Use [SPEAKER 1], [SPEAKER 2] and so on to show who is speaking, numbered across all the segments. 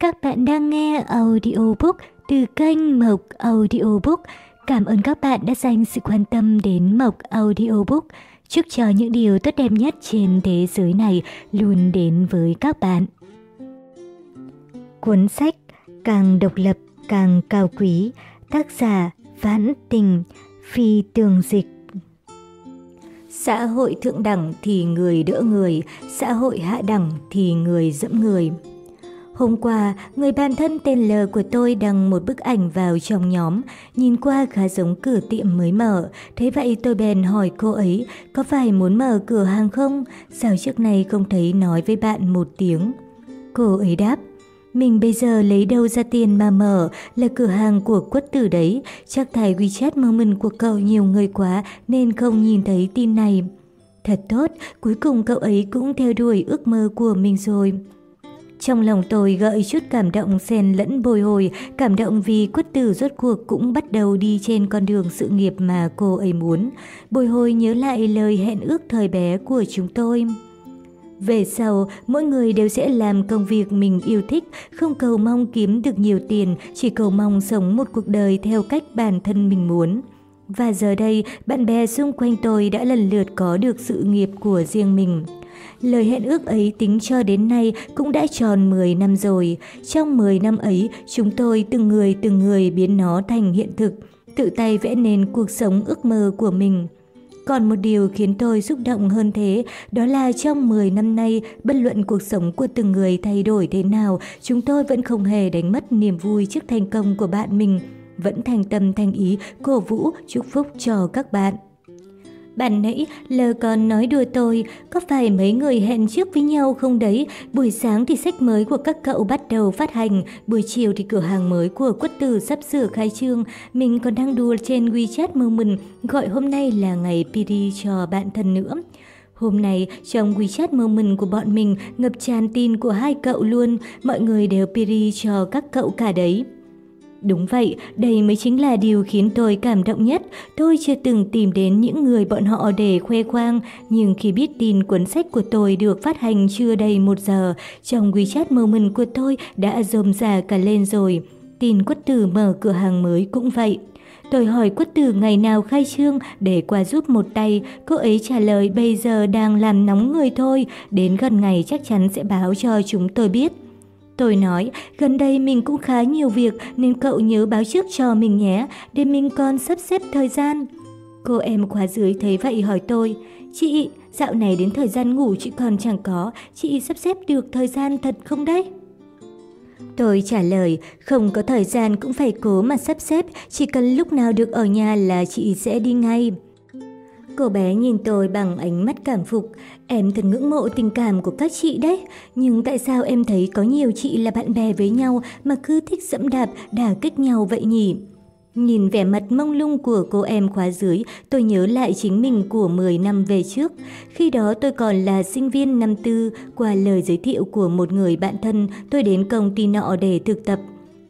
[SPEAKER 1] Các bạn đang nghe audiobook từ kênh Mộc Audiobook. Cảm ơn các bạn đã dành sự quan tâm đến Mộc Audiobook. Chúc cho những điều tốt đẹp nhất trên thế giới này luôn đến với các bạn. Cuốn sách Càng độc lập càng cao quý, tác giả Vãn Tình, Phi Tường Dịch Xã hội thượng đẳng thì người đỡ người, xã hội hạ đẳng thì người dẫm người. Hôm qua, người bạn thân tên L của tôi đăng một bức ảnh vào trong nhóm, nhìn qua khá giống cửa tiệm mới mở. Thế vậy tôi bèn hỏi cô ấy, có phải muốn mở cửa hàng không? Sao trước này không thấy nói với bạn một tiếng? Cô ấy đáp, mình bây giờ lấy đâu ra tiền mà mở, là cửa hàng của quất tử đấy, chắc thầy WeChat Moment của cậu nhiều người quá nên không nhìn thấy tin này. Thật tốt, cuối cùng cậu ấy cũng theo đuổi ước mơ của mình rồi. Trong lòng tôi gợi chút cảm động xen lẫn bồi hồi, cảm động vì quất tử rốt cuộc cũng bắt đầu đi trên con đường sự nghiệp mà cô ấy muốn. Bồi hồi nhớ lại lời hẹn ước thời bé của chúng tôi. Về sau, mỗi người đều sẽ làm công việc mình yêu thích, không cầu mong kiếm được nhiều tiền, chỉ cầu mong sống một cuộc đời theo cách bản thân mình muốn. Và giờ đây, bạn bè xung quanh tôi đã lần lượt có được sự nghiệp của riêng mình. Lời hẹn ước ấy tính cho đến nay cũng đã tròn 10 năm rồi. Trong 10 năm ấy, chúng tôi từng người từng người biến nó thành hiện thực, tự tay vẽ nên cuộc sống ước mơ của mình. Còn một điều khiến tôi xúc động hơn thế, đó là trong 10 năm nay, bất luận cuộc sống của từng người thay đổi thế nào, chúng tôi vẫn không hề đánh mất niềm vui trước thành công của bạn mình, vẫn thành tâm thành ý cổ vũ chúc phúc cho các bạn. Bạn nãy lờ con nói đùa tôi, có phải mấy người hẹn trước với nhau không đấy? Buổi sáng thì sách mới của các cậu bắt đầu phát hành, buổi chiều thì cửa hàng mới của quất tử sắp sửa khai trương. Mình còn đang đùa trên WeChat Moment, gọi hôm nay là ngày PD cho bạn thân nữa. Hôm nay, trong WeChat Moment của bọn mình ngập tràn tin của hai cậu luôn, mọi người đều piri cho các cậu cả đấy. Đúng vậy, đây mới chính là điều khiến tôi cảm động nhất. Tôi chưa từng tìm đến những người bọn họ để khoe khoang, nhưng khi biết tin cuốn sách của tôi được phát hành chưa đầy một giờ, trong WeChat Moment của tôi đã rôm rà cả lên rồi. Tin quất tử mở cửa hàng mới cũng vậy. Tôi hỏi quất tử ngày nào khai trương để qua giúp một tay, cô ấy trả lời bây giờ đang làm nóng người thôi, đến gần ngày chắc chắn sẽ báo cho chúng tôi biết. Tôi nói, gần đây mình cũng khá nhiều việc nên cậu nhớ báo trước cho mình nhé, để mình còn sắp xếp thời gian. Cô em khóa dưới thấy vậy hỏi tôi, chị, dạo này đến thời gian ngủ chị còn chẳng có, chị sắp xếp được thời gian thật không đấy? Tôi trả lời, không có thời gian cũng phải cố mà sắp xếp, chỉ cần lúc nào được ở nhà là chị sẽ đi ngay. Cô bé nhìn tôi bằng ánh mắt cảm phục. Em thật ngưỡng mộ tình cảm của các chị đấy. Nhưng tại sao em thấy có nhiều chị là bạn bè với nhau mà cứ thích dẫm đạp, đả kích nhau vậy nhỉ? Nhìn vẻ mặt mông lung của cô em khóa dưới, tôi nhớ lại chính mình của 10 năm về trước. Khi đó tôi còn là sinh viên năm tư, qua lời giới thiệu của một người bạn thân, tôi đến công ty nọ để thực tập.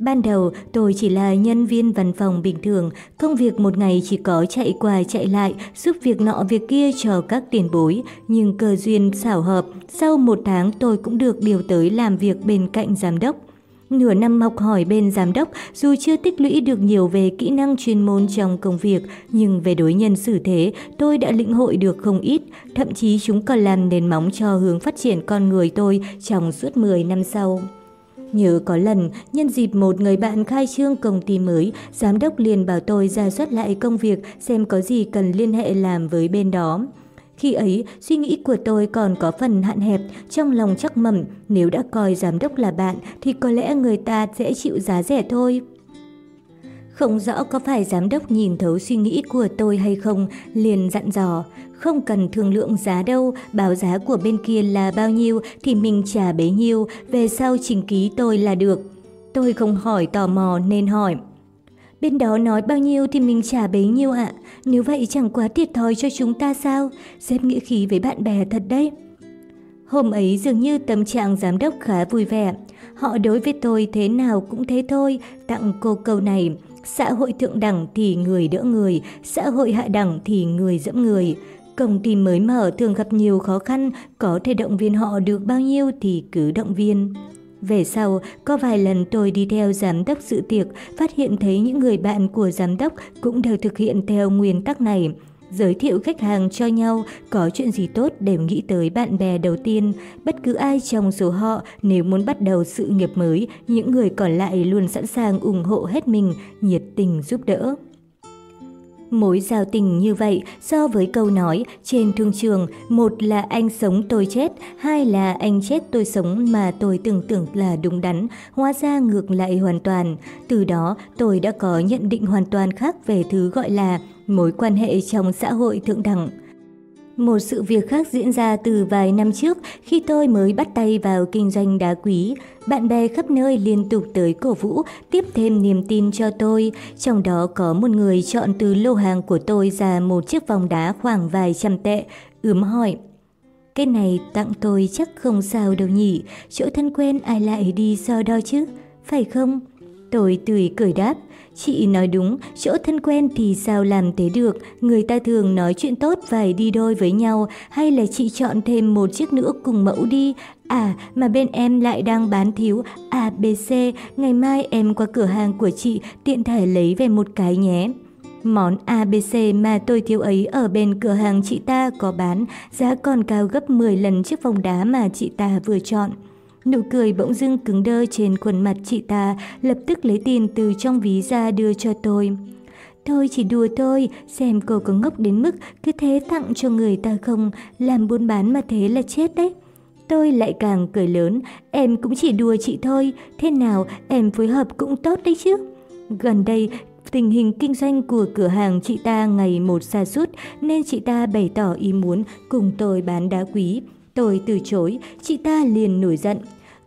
[SPEAKER 1] Ban đầu tôi chỉ là nhân viên văn phòng bình thường, công việc một ngày chỉ có chạy qua chạy lại, giúp việc nọ việc kia cho các tiền bối. Nhưng cơ duyên xảo hợp, sau một tháng tôi cũng được điều tới làm việc bên cạnh giám đốc. Nửa năm học hỏi bên giám đốc, dù chưa tích lũy được nhiều về kỹ năng chuyên môn trong công việc, nhưng về đối nhân xử thế, tôi đã lĩnh hội được không ít, thậm chí chúng còn làm nền móng cho hướng phát triển con người tôi trong suốt 10 năm sau. Nhớ có lần, nhân dịp một người bạn khai trương công ty mới, giám đốc liền bảo tôi ra soát lại công việc xem có gì cần liên hệ làm với bên đó. Khi ấy, suy nghĩ của tôi còn có phần hạn hẹp, trong lòng chắc mẩm, nếu đã coi giám đốc là bạn thì có lẽ người ta sẽ chịu giá rẻ thôi. Không rõ có phải giám đốc nhìn thấu suy nghĩ của tôi hay không, liền dặn dò, không cần thương lượng giá đâu, báo giá của bên kia là bao nhiêu thì mình trả bấy nhiêu, về sau trình ký tôi là được. Tôi không hỏi tò mò nên hỏi. Bên đó nói bao nhiêu thì mình trả bấy nhiêu ạ, nếu vậy chẳng quá thiệt thòi cho chúng ta sao, xếp nghĩa khí với bạn bè thật đấy. Hôm ấy dường như tâm trạng giám đốc khá vui vẻ. Họ đối với tôi thế nào cũng thế thôi, tặng cô câu này. Xã hội thượng đẳng thì người đỡ người, xã hội hạ đẳng thì người dẫm người. Công ty mới mở thường gặp nhiều khó khăn, có thể động viên họ được bao nhiêu thì cứ động viên. Về sau, có vài lần tôi đi theo giám đốc dự tiệc, phát hiện thấy những người bạn của giám đốc cũng đều thực hiện theo nguyên tắc này. Giới thiệu khách hàng cho nhau, có chuyện gì tốt đều nghĩ tới bạn bè đầu tiên. Bất cứ ai trong số họ nếu muốn bắt đầu sự nghiệp mới, những người còn lại luôn sẵn sàng ủng hộ hết mình, nhiệt tình giúp đỡ. Mối giao tình như vậy so với câu nói trên thương trường, một là anh sống tôi chết, hai là anh chết tôi sống mà tôi tưởng tưởng là đúng đắn, hóa ra ngược lại hoàn toàn. Từ đó tôi đã có nhận định hoàn toàn khác về thứ gọi là mối quan hệ trong xã hội thượng đẳng. Một sự việc khác diễn ra từ vài năm trước khi tôi mới bắt tay vào kinh doanh đá quý. Bạn bè khắp nơi liên tục tới cổ vũ, tiếp thêm niềm tin cho tôi. Trong đó có một người chọn từ lô hàng của tôi ra một chiếc vòng đá khoảng vài trăm tệ, ướm hỏi. Cái này tặng tôi chắc không sao đâu nhỉ, chỗ thân quen ai lại đi so đo chứ, phải không? Tôi tùy cười đáp. Chị nói đúng, chỗ thân quen thì sao làm thế được, người ta thường nói chuyện tốt phải đi đôi với nhau, hay là chị chọn thêm một chiếc nữa cùng mẫu đi. À, mà bên em lại đang bán thiếu ABC, ngày mai em qua cửa hàng của chị tiện thể lấy về một cái nhé. Món ABC mà tôi thiếu ấy ở bên cửa hàng chị ta có bán, giá còn cao gấp 10 lần chiếc vòng đá mà chị ta vừa chọn. Nụ cười bỗng dưng cứng đơ trên khuôn mặt chị ta, lập tức lấy tiền từ trong ví ra đưa cho tôi. Thôi chỉ đùa thôi, xem cô có ngốc đến mức cứ thế tặng cho người ta không, làm buôn bán mà thế là chết đấy. Tôi lại càng cười lớn, em cũng chỉ đùa chị thôi, thế nào em phối hợp cũng tốt đấy chứ. Gần đây, tình hình kinh doanh của cửa hàng chị ta ngày một xa sút nên chị ta bày tỏ ý muốn cùng tôi bán đá quý. Tôi từ chối, chị ta liền nổi giận.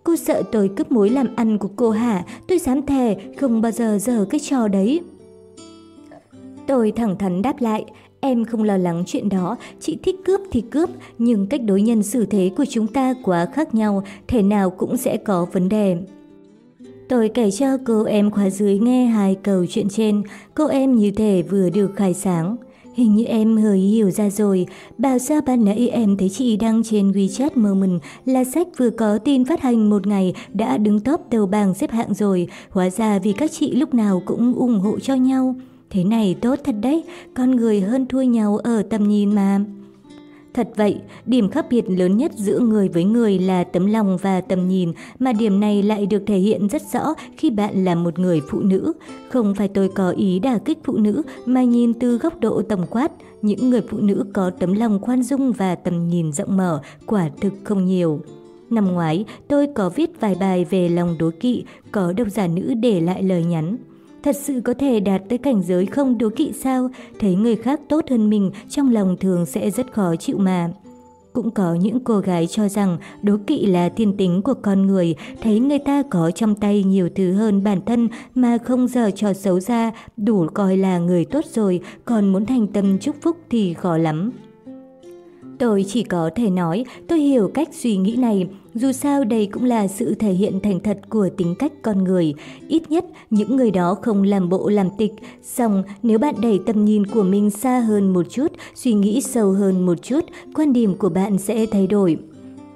[SPEAKER 1] Cô sợ tôi cướp mối làm ăn của cô hả? Tôi dám thề không bao giờ dở cái trò đấy. Tôi thẳng thắn đáp lại, em không lo lắng chuyện đó, chị thích cướp thì cướp, nhưng cách đối nhân xử thế của chúng ta quá khác nhau, thể nào cũng sẽ có vấn đề. Tôi kể cho cô em khóa dưới nghe hai câu chuyện trên, cô em như thể vừa được khai sáng. Hình như em hơi hiểu ra rồi, bảo sao ban nãy em thấy chị đăng trên WeChat Moment là sách vừa có tin phát hành một ngày đã đứng top đầu bảng xếp hạng rồi, hóa ra vì các chị lúc nào cũng ủng hộ cho nhau. Thế này tốt thật đấy, con người hơn thua nhau ở tầm nhìn mà. Thật vậy, điểm khác biệt lớn nhất giữa người với người là tấm lòng và tầm nhìn, mà điểm này lại được thể hiện rất rõ khi bạn là một người phụ nữ. Không phải tôi có ý đả kích phụ nữ, mà nhìn từ góc độ tổng quát, những người phụ nữ có tấm lòng khoan dung và tầm nhìn rộng mở quả thực không nhiều. Năm ngoái, tôi có viết vài bài về lòng đố kỵ, có độc giả nữ để lại lời nhắn. Thật sự có thể đạt tới cảnh giới không đố kỵ sao? Thấy người khác tốt hơn mình, trong lòng thường sẽ rất khó chịu mà. Cũng có những cô gái cho rằng đố kỵ là thiên tính của con người, thấy người ta có trong tay nhiều thứ hơn bản thân mà không giờ trò xấu ra, đủ coi là người tốt rồi, còn muốn thành tâm chúc phúc thì khó lắm. Tôi chỉ có thể nói tôi hiểu cách suy nghĩ này, dù sao đây cũng là sự thể hiện thành thật của tính cách con người. Ít nhất những người đó không làm bộ làm tịch. Xong nếu bạn đẩy tầm nhìn của mình xa hơn một chút, suy nghĩ sâu hơn một chút, quan điểm của bạn sẽ thay đổi.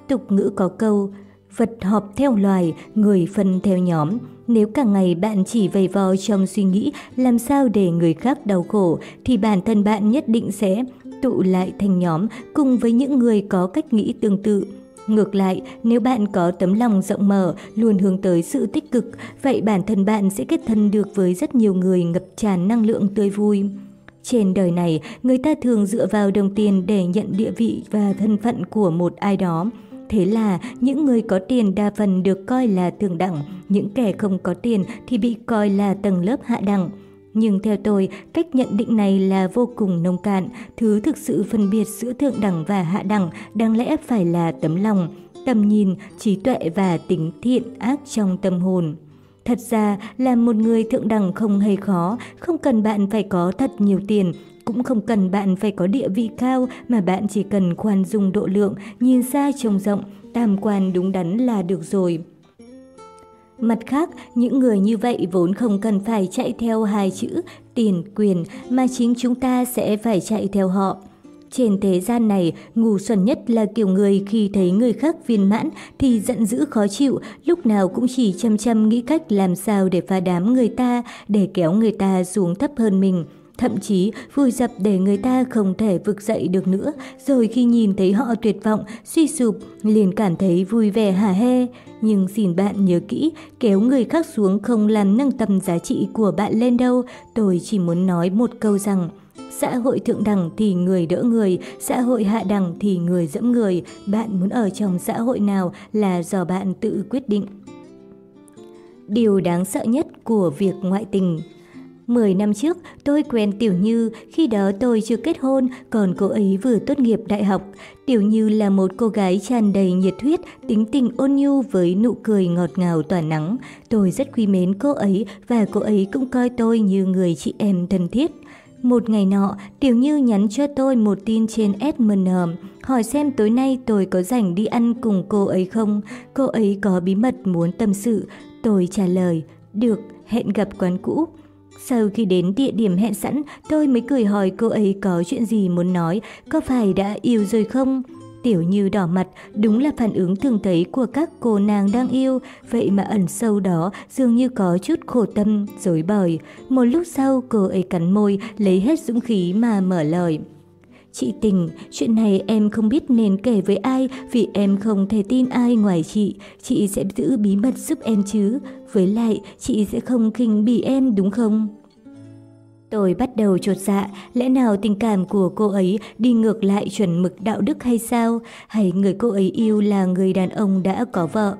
[SPEAKER 1] Tục ngữ có câu, vật họp theo loài, người phân theo nhóm. Nếu cả ngày bạn chỉ vầy vò trong suy nghĩ làm sao để người khác đau khổ, thì bản thân bạn nhất định sẽ tụ lại thành nhóm cùng với những người có cách nghĩ tương tự. Ngược lại, nếu bạn có tấm lòng rộng mở, luôn hướng tới sự tích cực, vậy bản thân bạn sẽ kết thân được với rất nhiều người ngập tràn năng lượng tươi vui. Trên đời này, người ta thường dựa vào đồng tiền để nhận địa vị và thân phận của một ai đó. Thế là những người có tiền đa phần được coi là thượng đẳng, những kẻ không có tiền thì bị coi là tầng lớp hạ đẳng. Nhưng theo tôi, cách nhận định này là vô cùng nông cạn, thứ thực sự phân biệt giữa thượng đẳng và hạ đẳng đáng lẽ phải là tấm lòng, tầm nhìn, trí tuệ và tính thiện ác trong tâm hồn. Thật ra làm một người thượng đẳng không hề khó, không cần bạn phải có thật nhiều tiền, cũng không cần bạn phải có địa vị cao mà bạn chỉ cần khoan dung độ lượng, nhìn xa trông rộng, tam quan đúng đắn là được rồi. Mặt khác, những người như vậy vốn không cần phải chạy theo hai chữ tiền quyền mà chính chúng ta sẽ phải chạy theo họ. Trên thế gian này, ngu xuẩn nhất là kiểu người khi thấy người khác viên mãn thì giận dữ khó chịu, lúc nào cũng chỉ chăm chăm nghĩ cách làm sao để phá đám người ta, để kéo người ta xuống thấp hơn mình thậm chí vùi dập để người ta không thể vực dậy được nữa, rồi khi nhìn thấy họ tuyệt vọng, suy sụp, liền cảm thấy vui vẻ hả hê. Nhưng xin bạn nhớ kỹ, kéo người khác xuống không làm nâng tầm giá trị của bạn lên đâu, tôi chỉ muốn nói một câu rằng, Xã hội thượng đẳng thì người đỡ người, xã hội hạ đẳng thì người dẫm người. Bạn muốn ở trong xã hội nào là do bạn tự quyết định. Điều đáng sợ nhất của việc ngoại tình 10 năm trước, tôi quen Tiểu Như, khi đó tôi chưa kết hôn, còn cô ấy vừa tốt nghiệp đại học. Tiểu Như là một cô gái tràn đầy nhiệt huyết, tính tình ôn nhu với nụ cười ngọt ngào tỏa nắng. Tôi rất quý mến cô ấy và cô ấy cũng coi tôi như người chị em thân thiết. Một ngày nọ, Tiểu Như nhắn cho tôi một tin trên SMN, hỏi xem tối nay tôi có rảnh đi ăn cùng cô ấy không. Cô ấy có bí mật muốn tâm sự. Tôi trả lời, được, hẹn gặp quán cũ. Sau khi đến địa điểm hẹn sẵn, tôi mới cười hỏi cô ấy có chuyện gì muốn nói, có phải đã yêu rồi không? Tiểu Như đỏ mặt, đúng là phản ứng thường thấy của các cô nàng đang yêu, vậy mà ẩn sâu đó dường như có chút khổ tâm, dối bời. Một lúc sau cô ấy cắn môi, lấy hết dũng khí mà mở lời. Chị Tình, chuyện này em không biết nên kể với ai vì em không thể tin ai ngoài chị. Chị sẽ giữ bí mật giúp em chứ. Với lại, chị sẽ không khinh bỉ em đúng không? Tôi bắt đầu trột dạ, lẽ nào tình cảm của cô ấy đi ngược lại chuẩn mực đạo đức hay sao? Hay người cô ấy yêu là người đàn ông đã có vợ?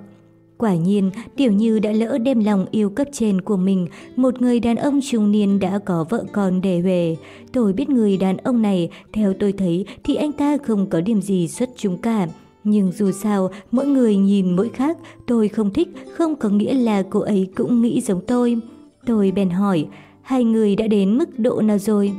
[SPEAKER 1] Quả nhiên, Tiểu Như đã lỡ đem lòng yêu cấp trên của mình, một người đàn ông trung niên đã có vợ con để về. Tôi biết người đàn ông này, theo tôi thấy thì anh ta không có điểm gì xuất chúng cả. Nhưng dù sao, mỗi người nhìn mỗi khác, tôi không thích không có nghĩa là cô ấy cũng nghĩ giống tôi. Tôi bèn hỏi, hai người đã đến mức độ nào rồi?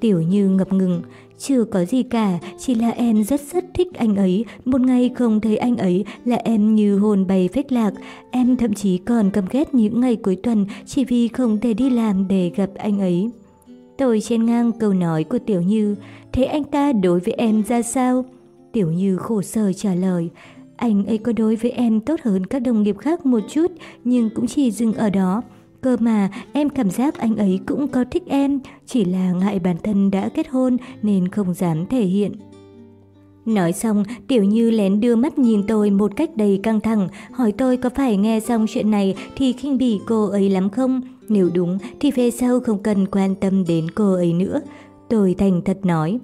[SPEAKER 1] Tiểu Như ngập ngừng, chưa có gì cả, chỉ là em rất rất thích anh ấy. Một ngày không thấy anh ấy là em như hồn bay phách lạc. Em thậm chí còn căm ghét những ngày cuối tuần chỉ vì không thể đi làm để gặp anh ấy. Tôi trên ngang câu nói của Tiểu Như, thế anh ta đối với em ra sao? Tiểu Như khổ sở trả lời, anh ấy có đối với em tốt hơn các đồng nghiệp khác một chút, nhưng cũng chỉ dừng ở đó. Cơ mà em cảm giác anh ấy cũng có thích em, chỉ là ngại bản thân đã kết hôn nên không dám thể hiện. Nói xong, Tiểu Như lén đưa mắt nhìn tôi một cách đầy căng thẳng, hỏi tôi có phải nghe xong chuyện này thì khinh bỉ cô ấy lắm không? Nếu đúng thì về sau không cần quan tâm đến cô ấy nữa. Tôi thành thật nói.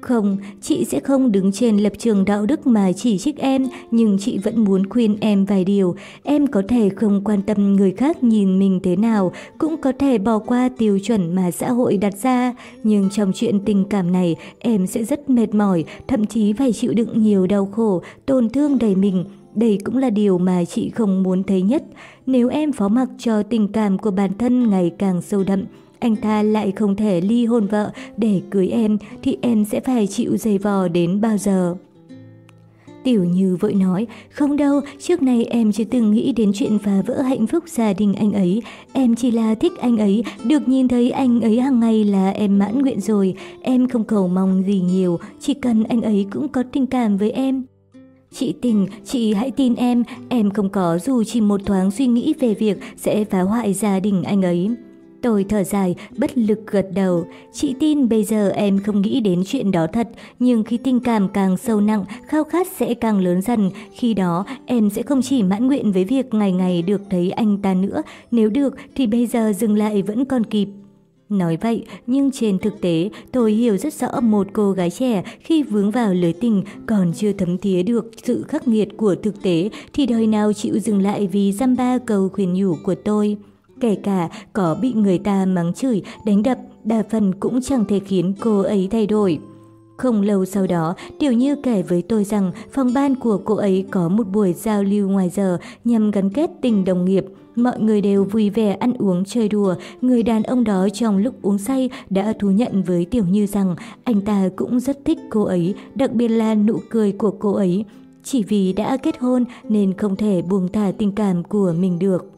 [SPEAKER 1] Không, chị sẽ không đứng trên lập trường đạo đức mà chỉ trích em, nhưng chị vẫn muốn khuyên em vài điều. Em có thể không quan tâm người khác nhìn mình thế nào, cũng có thể bỏ qua tiêu chuẩn mà xã hội đặt ra. Nhưng trong chuyện tình cảm này, em sẽ rất mệt mỏi, thậm chí phải chịu đựng nhiều đau khổ, tổn thương đầy mình. Đây cũng là điều mà chị không muốn thấy nhất. Nếu em phó mặc cho tình cảm của bản thân ngày càng sâu đậm, anh ta lại không thể ly hôn vợ để cưới em thì em sẽ phải chịu dày vò đến bao giờ. Tiểu Như vội nói, không đâu, trước nay em chưa từng nghĩ đến chuyện phá vỡ hạnh phúc gia đình anh ấy. Em chỉ là thích anh ấy, được nhìn thấy anh ấy hàng ngày là em mãn nguyện rồi. Em không cầu mong gì nhiều, chỉ cần anh ấy cũng có tình cảm với em. Chị Tình, chị hãy tin em, em không có dù chỉ một thoáng suy nghĩ về việc sẽ phá hoại gia đình anh ấy. Tôi thở dài, bất lực gật đầu. Chị tin bây giờ em không nghĩ đến chuyện đó thật, nhưng khi tình cảm càng sâu nặng, khao khát sẽ càng lớn dần. Khi đó, em sẽ không chỉ mãn nguyện với việc ngày ngày được thấy anh ta nữa. Nếu được, thì bây giờ dừng lại vẫn còn kịp. Nói vậy, nhưng trên thực tế, tôi hiểu rất rõ một cô gái trẻ khi vướng vào lưới tình còn chưa thấm thía được sự khắc nghiệt của thực tế thì đời nào chịu dừng lại vì dăm ba câu khuyên nhủ của tôi. Kể cả có bị người ta mắng chửi, đánh đập, đa phần cũng chẳng thể khiến cô ấy thay đổi. Không lâu sau đó, Tiểu Như kể với tôi rằng phòng ban của cô ấy có một buổi giao lưu ngoài giờ nhằm gắn kết tình đồng nghiệp. Mọi người đều vui vẻ ăn uống chơi đùa. Người đàn ông đó trong lúc uống say đã thú nhận với Tiểu Như rằng anh ta cũng rất thích cô ấy, đặc biệt là nụ cười của cô ấy. Chỉ vì đã kết hôn nên không thể buông thả tình cảm của mình được.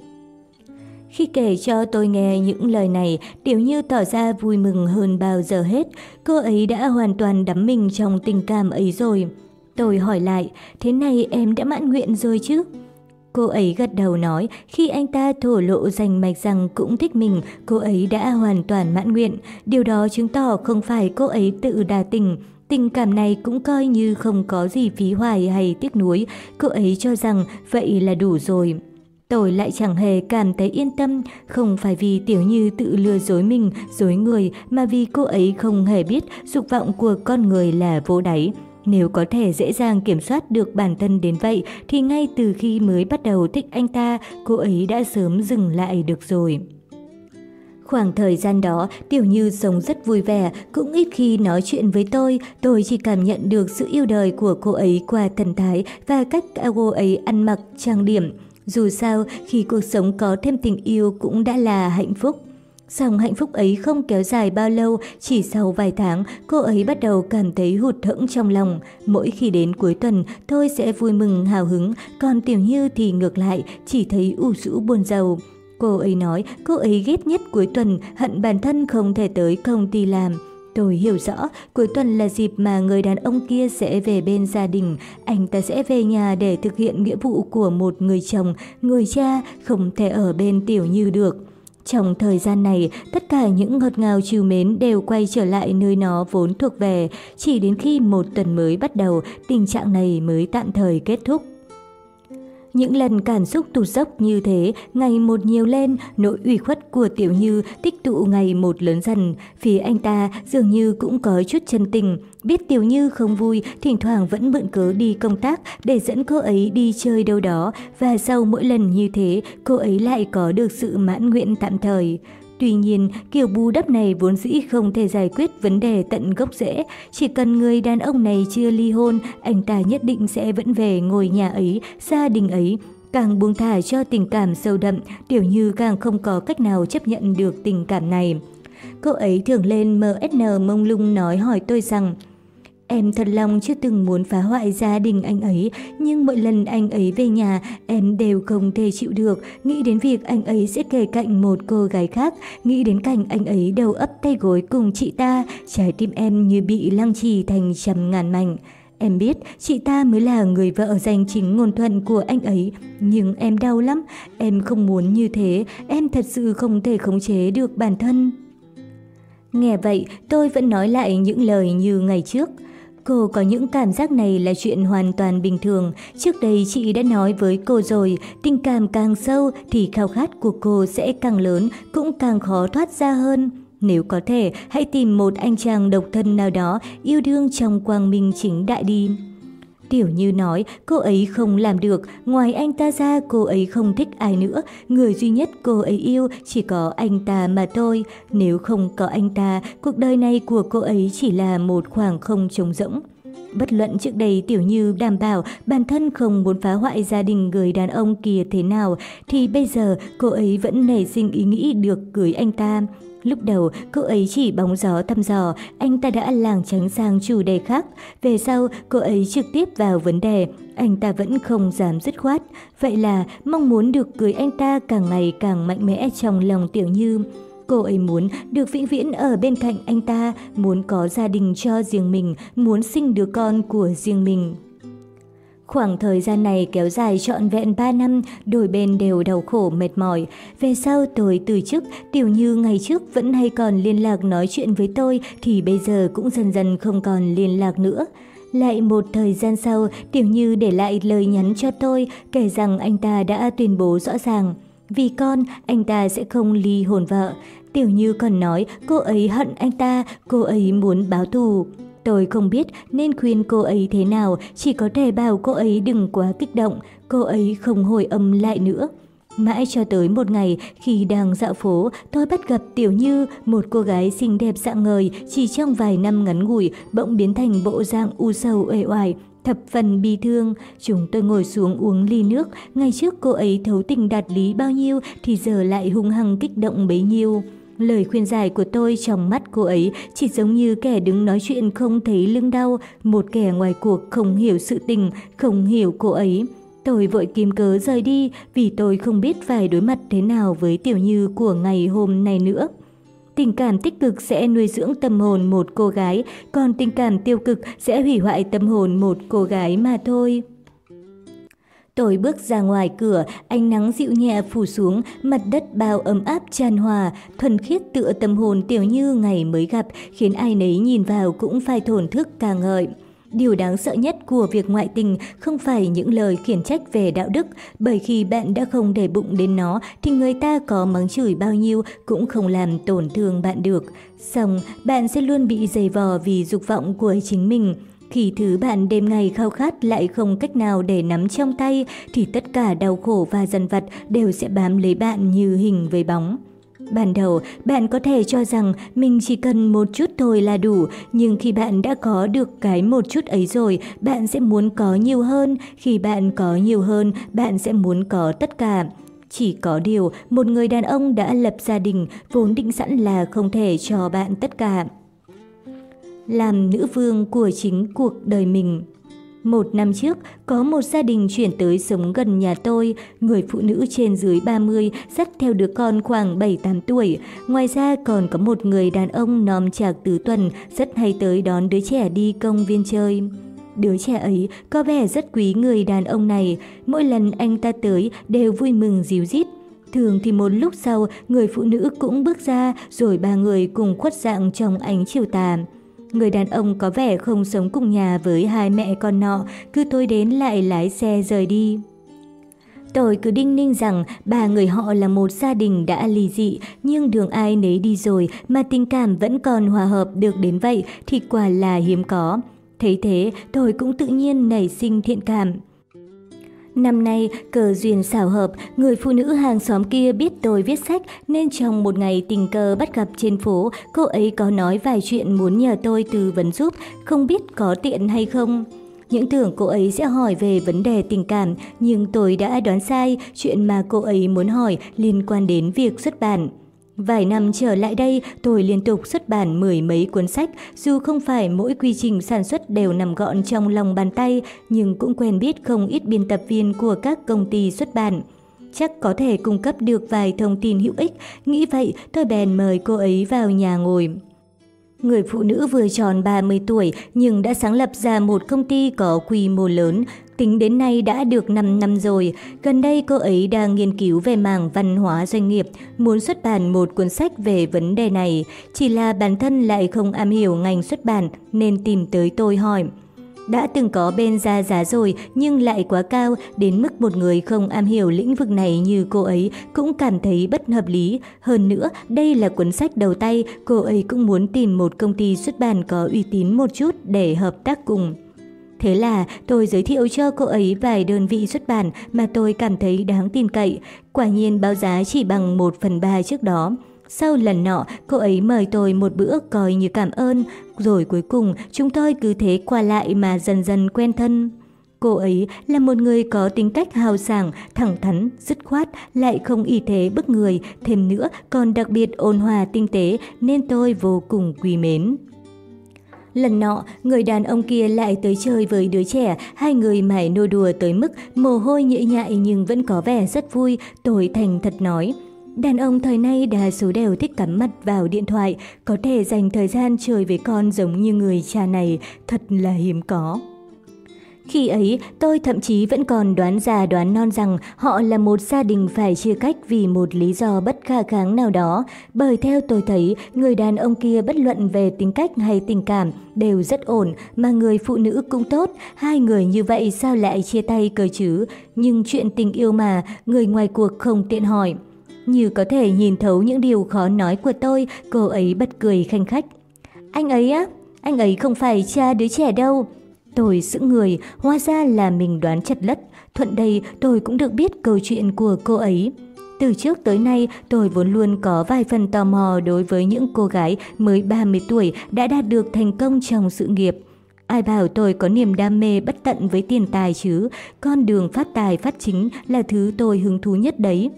[SPEAKER 1] Khi kể cho tôi nghe những lời này, Tiểu Như tỏ ra vui mừng hơn bao giờ hết. Cô ấy đã hoàn toàn đắm mình trong tình cảm ấy rồi. Tôi hỏi lại, thế này em đã mãn nguyện rồi chứ? Cô ấy gật đầu nói, khi anh ta thổ lộ rành mạch rằng cũng thích mình, cô ấy đã hoàn toàn mãn nguyện. Điều đó chứng tỏ không phải cô ấy tự đa tình. Tình cảm này cũng coi như không có gì phí hoài hay tiếc nuối. Cô ấy cho rằng vậy là đủ rồi. Tôi lại chẳng hề cảm thấy yên tâm, không phải vì Tiểu Như tự lừa dối mình, dối người, mà vì cô ấy không hề biết dục vọng của con người là vô đáy. Nếu có thể dễ dàng kiểm soát được bản thân đến vậy thì ngay từ khi mới bắt đầu thích anh ta, cô ấy đã sớm dừng lại được rồi. Khoảng thời gian đó, Tiểu Như sống rất vui vẻ, cũng ít khi nói chuyện với tôi. Tôi chỉ cảm nhận được sự yêu đời của cô ấy qua thần thái và cách cô ấy ăn mặc, trang điểm. Dù sao, khi cuộc sống có thêm tình yêu cũng đã là hạnh phúc. Song hạnh phúc ấy không kéo dài bao lâu, chỉ sau vài tháng, cô ấy bắt đầu cảm thấy hụt hẫng trong lòng. Mỗi khi đến cuối tuần, tôi sẽ vui mừng hào hứng, còn Tiểu Như thì ngược lại, chỉ thấy u rũ buồn giàu. Cô ấy nói cô ấy ghét nhất cuối tuần, hận bản thân không thể tới công ty làm. Tôi hiểu rõ, cuối tuần là dịp mà người đàn ông kia sẽ về bên gia đình, anh ta sẽ về nhà để thực hiện nghĩa vụ của một người chồng, người cha, không thể ở bên Tiểu Như được. Trong thời gian này, tất cả những ngọt ngào chiều mến đều quay trở lại nơi nó vốn thuộc về, chỉ đến khi một tuần mới bắt đầu, tình trạng này mới tạm thời kết thúc. Những lần cảm xúc tụt dốc như thế ngày một nhiều lên, nỗi ủy khuất của Tiểu Như tích tụ ngày một lớn dần. Phía anh ta dường như cũng có chút chân tình, biết Tiểu Như không vui, thỉnh thoảng vẫn mượn cớ đi công tác để dẫn cô ấy đi chơi đâu đó và sau mỗi lần như thế, cô ấy lại có được sự mãn nguyện tạm thời. Tuy nhiên, kiểu bù đắp này vốn dĩ không thể giải quyết vấn đề tận gốc rễ. Chỉ cần người đàn ông này chưa ly hôn, anh ta nhất định sẽ vẫn về ngồi nhà ấy, gia đình ấy. Càng buông thả cho tình cảm sâu đậm, Tiểu Như càng không có cách nào chấp nhận được tình cảm này. Cô ấy thường lên MSN mông lung nói hỏi tôi rằng Em thật lòng chưa từng muốn phá hoại gia đình anh ấy, nhưng mỗi lần anh ấy về nhà, em đều không thể chịu được, nghĩ đến việc anh ấy sẽ kề cạnh một cô gái khác, nghĩ đến cảnh anh ấy đầu ấp tay gối cùng chị ta, trái tim em như bị lăng trì thành trăm ngàn mảnh. Em biết chị ta mới là người vợ danh chính ngôn thuận của anh ấy, nhưng em đau lắm, em không muốn như thế, em thật sự không thể khống chế được bản thân. Nghe vậy, tôi vẫn nói lại những lời như ngày trước. Cô có những cảm giác này là chuyện hoàn toàn bình thường. Trước đây chị đã nói với cô rồi, tình cảm càng sâu thì khao khát của cô sẽ càng lớn, cũng càng khó thoát ra hơn. Nếu có thể, hãy tìm một anh chàng độc thân nào đó yêu đương trong quang minh chính đại đi. Tiểu Như nói cô ấy không làm được, ngoài anh ta ra cô ấy không thích ai nữa, người duy nhất cô ấy yêu chỉ có anh ta mà thôi. Nếu không có anh ta, cuộc đời này của cô ấy chỉ là một khoảng không trống rỗng. Bất luận trước đây Tiểu Như đảm bảo bản thân không muốn phá hoại gia đình người đàn ông kia thế nào, thì bây giờ cô ấy vẫn nảy sinh ý nghĩ được cưới anh ta. Lúc đầu, cô ấy chỉ bóng gió thăm dò, anh ta đã làng tránh sang chủ đề khác. Về sau, cô ấy trực tiếp vào vấn đề, anh ta vẫn không dám dứt khoát. Vậy là mong muốn được cưới anh ta càng ngày càng mạnh mẽ trong lòng Tiểu Như. Cô ấy muốn được vĩnh viễn ở bên cạnh anh ta, muốn có gia đình cho riêng mình, muốn sinh đứa con của riêng mình. Khoảng thời gian này kéo dài trọn vẹn 3 năm, đôi bên đều đau khổ mệt mỏi. Về sau tôi từ chức, Tiểu Như ngày trước vẫn hay còn liên lạc nói chuyện với tôi thì bây giờ cũng dần dần không còn liên lạc nữa. Lại một thời gian sau, Tiểu Như để lại lời nhắn cho tôi kể rằng anh ta đã tuyên bố rõ ràng. Vì con, anh ta sẽ không ly hôn vợ. Tiểu Như còn nói cô ấy hận anh ta, cô ấy muốn báo thù. Tôi không biết nên khuyên cô ấy thế nào, chỉ có thể bảo cô ấy đừng quá kích động, cô ấy không hồi âm lại nữa. Mãi cho tới một ngày khi đang dạo phố, tôi bắt gặp Tiểu Như, một cô gái xinh đẹp dạng ngời, chỉ trong vài năm ngắn ngủi bỗng biến thành bộ dạng u sầu uể oải, thập phần bi thương. Chúng tôi ngồi xuống uống ly nước, ngày trước cô ấy thấu tình đạt lý bao nhiêu thì giờ lại hung hăng kích động bấy nhiêu. Lời khuyên giải của tôi trong mắt cô ấy chỉ giống như kẻ đứng nói chuyện không thấy lưng đau, một kẻ ngoài cuộc không hiểu sự tình, không hiểu cô ấy. Tôi vội kiếm cớ rời đi vì tôi không biết phải đối mặt thế nào với Tiểu Như của ngày hôm nay nữa. Tình cảm tích cực sẽ nuôi dưỡng tâm hồn một cô gái, còn tình cảm tiêu cực sẽ hủy hoại tâm hồn một cô gái mà thôi. Tôi bước ra ngoài cửa, ánh nắng dịu nhẹ phủ xuống, mặt đất bao ấm áp tràn hòa, thuần khiết tựa tâm hồn tiểu như ngày mới gặp, khiến ai nấy nhìn vào cũng phải thổn thức ca ngợi. Điều đáng sợ nhất của việc ngoại tình không phải những lời khiển trách về đạo đức, bởi khi bạn đã không để bụng đến nó thì người ta có mắng chửi bao nhiêu cũng không làm tổn thương bạn được. Xong, bạn sẽ luôn bị dày vò vì dục vọng của chính mình. Khi thứ bạn đêm ngày khao khát lại không cách nào để nắm trong tay thì tất cả đau khổ và dần vật đều sẽ bám lấy bạn như hình với bóng. Ban đầu, bạn có thể cho rằng mình chỉ cần một chút thôi là đủ, nhưng khi bạn đã có được cái một chút ấy rồi, bạn sẽ muốn có nhiều hơn. Khi bạn có nhiều hơn, bạn sẽ muốn có tất cả. Chỉ có điều, một người đàn ông đã lập gia đình vốn định sẵn là không thể cho bạn tất cả. Làm nữ vương của chính cuộc đời mình một năm trước, có một gia đình chuyển tới sống gần nhà tôi, người phụ nữ trên dưới 30 dắt theo đứa con khoảng 7-8 tuổi. Ngoài ra còn có một người đàn ông nòm chạc tứ tuần rất hay tới đón đứa trẻ đi công viên chơi. Đứa trẻ ấy có vẻ rất quý người đàn ông này, mỗi lần anh ta tới đều vui mừng díu dít. Thường thì một lúc sau, người phụ nữ cũng bước ra rồi ba người cùng khuất dạng trong ánh chiều tà. Người đàn ông có vẻ không sống cùng nhà với hai mẹ con nọ, cứ thôi đến lại lái xe rời đi. Tôi cứ đinh ninh rằng ba người họ là một gia đình đã ly dị, nhưng đường ai nấy đi rồi mà tình cảm vẫn còn hòa hợp được đến vậy thì quả là hiếm có. Thấy thế, tôi cũng tự nhiên nảy sinh thiện cảm. Năm nay, cờ duyên xảo hợp, người phụ nữ hàng xóm kia biết tôi viết sách nên trong một ngày tình cờ bắt gặp trên phố, cô ấy có nói vài chuyện muốn nhờ tôi tư vấn giúp, không biết có tiện hay không. Những tưởng cô ấy sẽ hỏi về vấn đề tình cảm, nhưng tôi đã đoán sai, chuyện mà cô ấy muốn hỏi liên quan đến việc xuất bản. Vài năm trở lại đây, tôi liên tục xuất bản mười mấy cuốn sách, dù không phải mỗi quy trình sản xuất đều nằm gọn trong lòng bàn tay, nhưng cũng quen biết không ít biên tập viên của các công ty xuất bản. Chắc có thể cung cấp được vài thông tin hữu ích, nghĩ vậy tôi bèn mời cô ấy vào nhà ngồi. Người phụ nữ vừa tròn 30 tuổi nhưng đã sáng lập ra một công ty có quy mô lớn, tính đến nay đã được 5 năm rồi. Gần đây cô ấy đang nghiên cứu về mảng văn hóa doanh nghiệp, muốn xuất bản một cuốn sách về vấn đề này. Chỉ là bản thân lại không am hiểu ngành xuất bản nên tìm tới tôi hỏi. Đã từng có bên ra giá rồi nhưng lại quá cao đến mức một người không am hiểu lĩnh vực này như cô ấy cũng cảm thấy bất hợp lý. Hơn nữa, đây là cuốn sách đầu tay, cô ấy cũng muốn tìm một công ty xuất bản có uy tín một chút để hợp tác cùng. Thế là tôi giới thiệu cho cô ấy vài đơn vị xuất bản mà tôi cảm thấy đáng tin cậy. Quả nhiên báo giá chỉ bằng 1 phần 3 trước đó. Sau lần nọ, cô ấy mời tôi một bữa coi như cảm ơn, rồi cuối cùng chúng tôi cứ thế qua lại mà dần dần quen thân. Cô ấy là một người có tính cách hào sảng, thẳng thắn, dứt khoát, lại không y thế bức người, thêm nữa còn đặc biệt ôn hòa tinh tế nên tôi vô cùng quý mến. Lần nọ, người đàn ông kia lại tới chơi với đứa trẻ, hai người mải nô đùa tới mức mồ hôi nhễ nhại nhưng vẫn có vẻ rất vui, tôi thành thật nói. Đàn ông thời nay đa số đều thích cắm mặt vào điện thoại, có thể dành thời gian chơi với con giống như người cha này, thật là hiếm có. Khi ấy, tôi thậm chí vẫn còn đoán già đoán non rằng họ là một gia đình phải chia cách vì một lý do bất khả kháng nào đó. Bởi theo tôi thấy, người đàn ông kia bất luận về tính cách hay tình cảm đều rất ổn, mà người phụ nữ cũng tốt. Hai người như vậy sao lại chia tay cơ chứ? Nhưng chuyện tình yêu mà, người ngoài cuộc không tiện hỏi. Như có thể nhìn thấu những điều khó nói của tôi, cô ấy bật cười khanh khách. Anh ấy á? Anh ấy không phải cha đứa trẻ đâu. Tôi sững người, hóa ra là mình đoán chật lất. Thuận đây tôi cũng được biết câu chuyện của cô ấy. Từ trước tới nay, tôi vốn luôn có vài phần tò mò đối với những cô gái mới 30 tuổi đã đạt được thành công trong sự nghiệp. Ai bảo tôi có niềm đam mê bất tận với tiền tài chứ, con đường phát tài phát chính là thứ tôi hứng thú nhất đấy.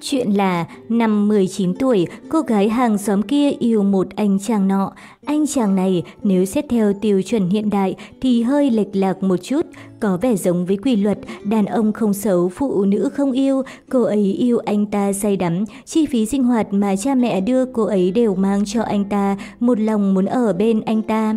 [SPEAKER 1] Chuyện là năm 19 tuổi, cô gái hàng xóm kia yêu một anh chàng nọ. Anh chàng này nếu xét theo tiêu chuẩn hiện đại thì hơi lệch lạc một chút, có vẻ giống với quy luật đàn ông không xấu, phụ nữ không yêu. Cô ấy yêu anh ta say đắm, chi phí sinh hoạt mà cha mẹ đưa cô ấy đều mang cho anh ta, một lòng muốn ở bên anh ta.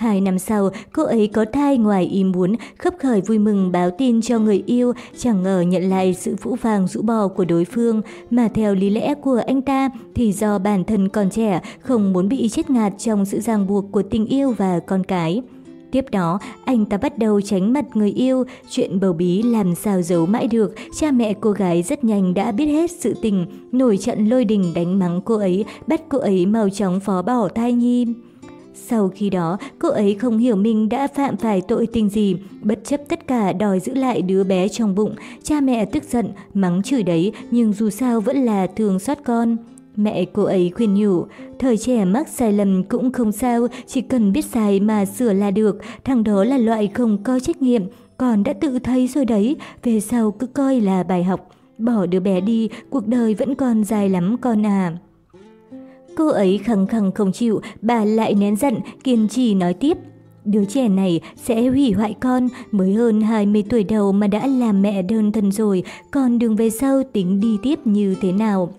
[SPEAKER 1] Hai năm sau, cô ấy có thai ngoài ý muốn, khấp khởi vui mừng báo tin cho người yêu, chẳng ngờ nhận lại sự vũ vàng rũ bò của đối phương, mà theo lý lẽ của anh ta thì do bản thân còn trẻ, không muốn bị chết ngạt trong sự ràng buộc của tình yêu và con cái. Tiếp đó, anh ta bắt đầu tránh mặt người yêu, chuyện bầu bí làm sao giấu mãi được, cha mẹ cô gái rất nhanh đã biết hết sự tình, nổi trận lôi đình đánh mắng cô ấy, bắt cô ấy mau chóng phó bỏ thai nhi. Sau khi đó, cô ấy không hiểu mình đã phạm phải tội tình gì, bất chấp tất cả đòi giữ lại đứa bé trong bụng. Cha mẹ tức giận, mắng chửi đấy, nhưng dù sao vẫn là thương xót con. Mẹ cô ấy khuyên nhủ, thời trẻ mắc sai lầm cũng không sao, chỉ cần biết sai mà sửa là được, thằng đó là loại không có trách nhiệm, còn đã tự thấy rồi đấy, về sau cứ coi là bài học. Bỏ đứa bé đi, cuộc đời vẫn còn dài lắm con à. Cô ấy khăng khăng không chịu, bà lại nén giận, kiên trì nói tiếp. Đứa trẻ này sẽ hủy hoại con, mới hơn 20 tuổi đầu mà đã làm mẹ đơn thân rồi, còn đường về sau tính đi tiếp như thế nào?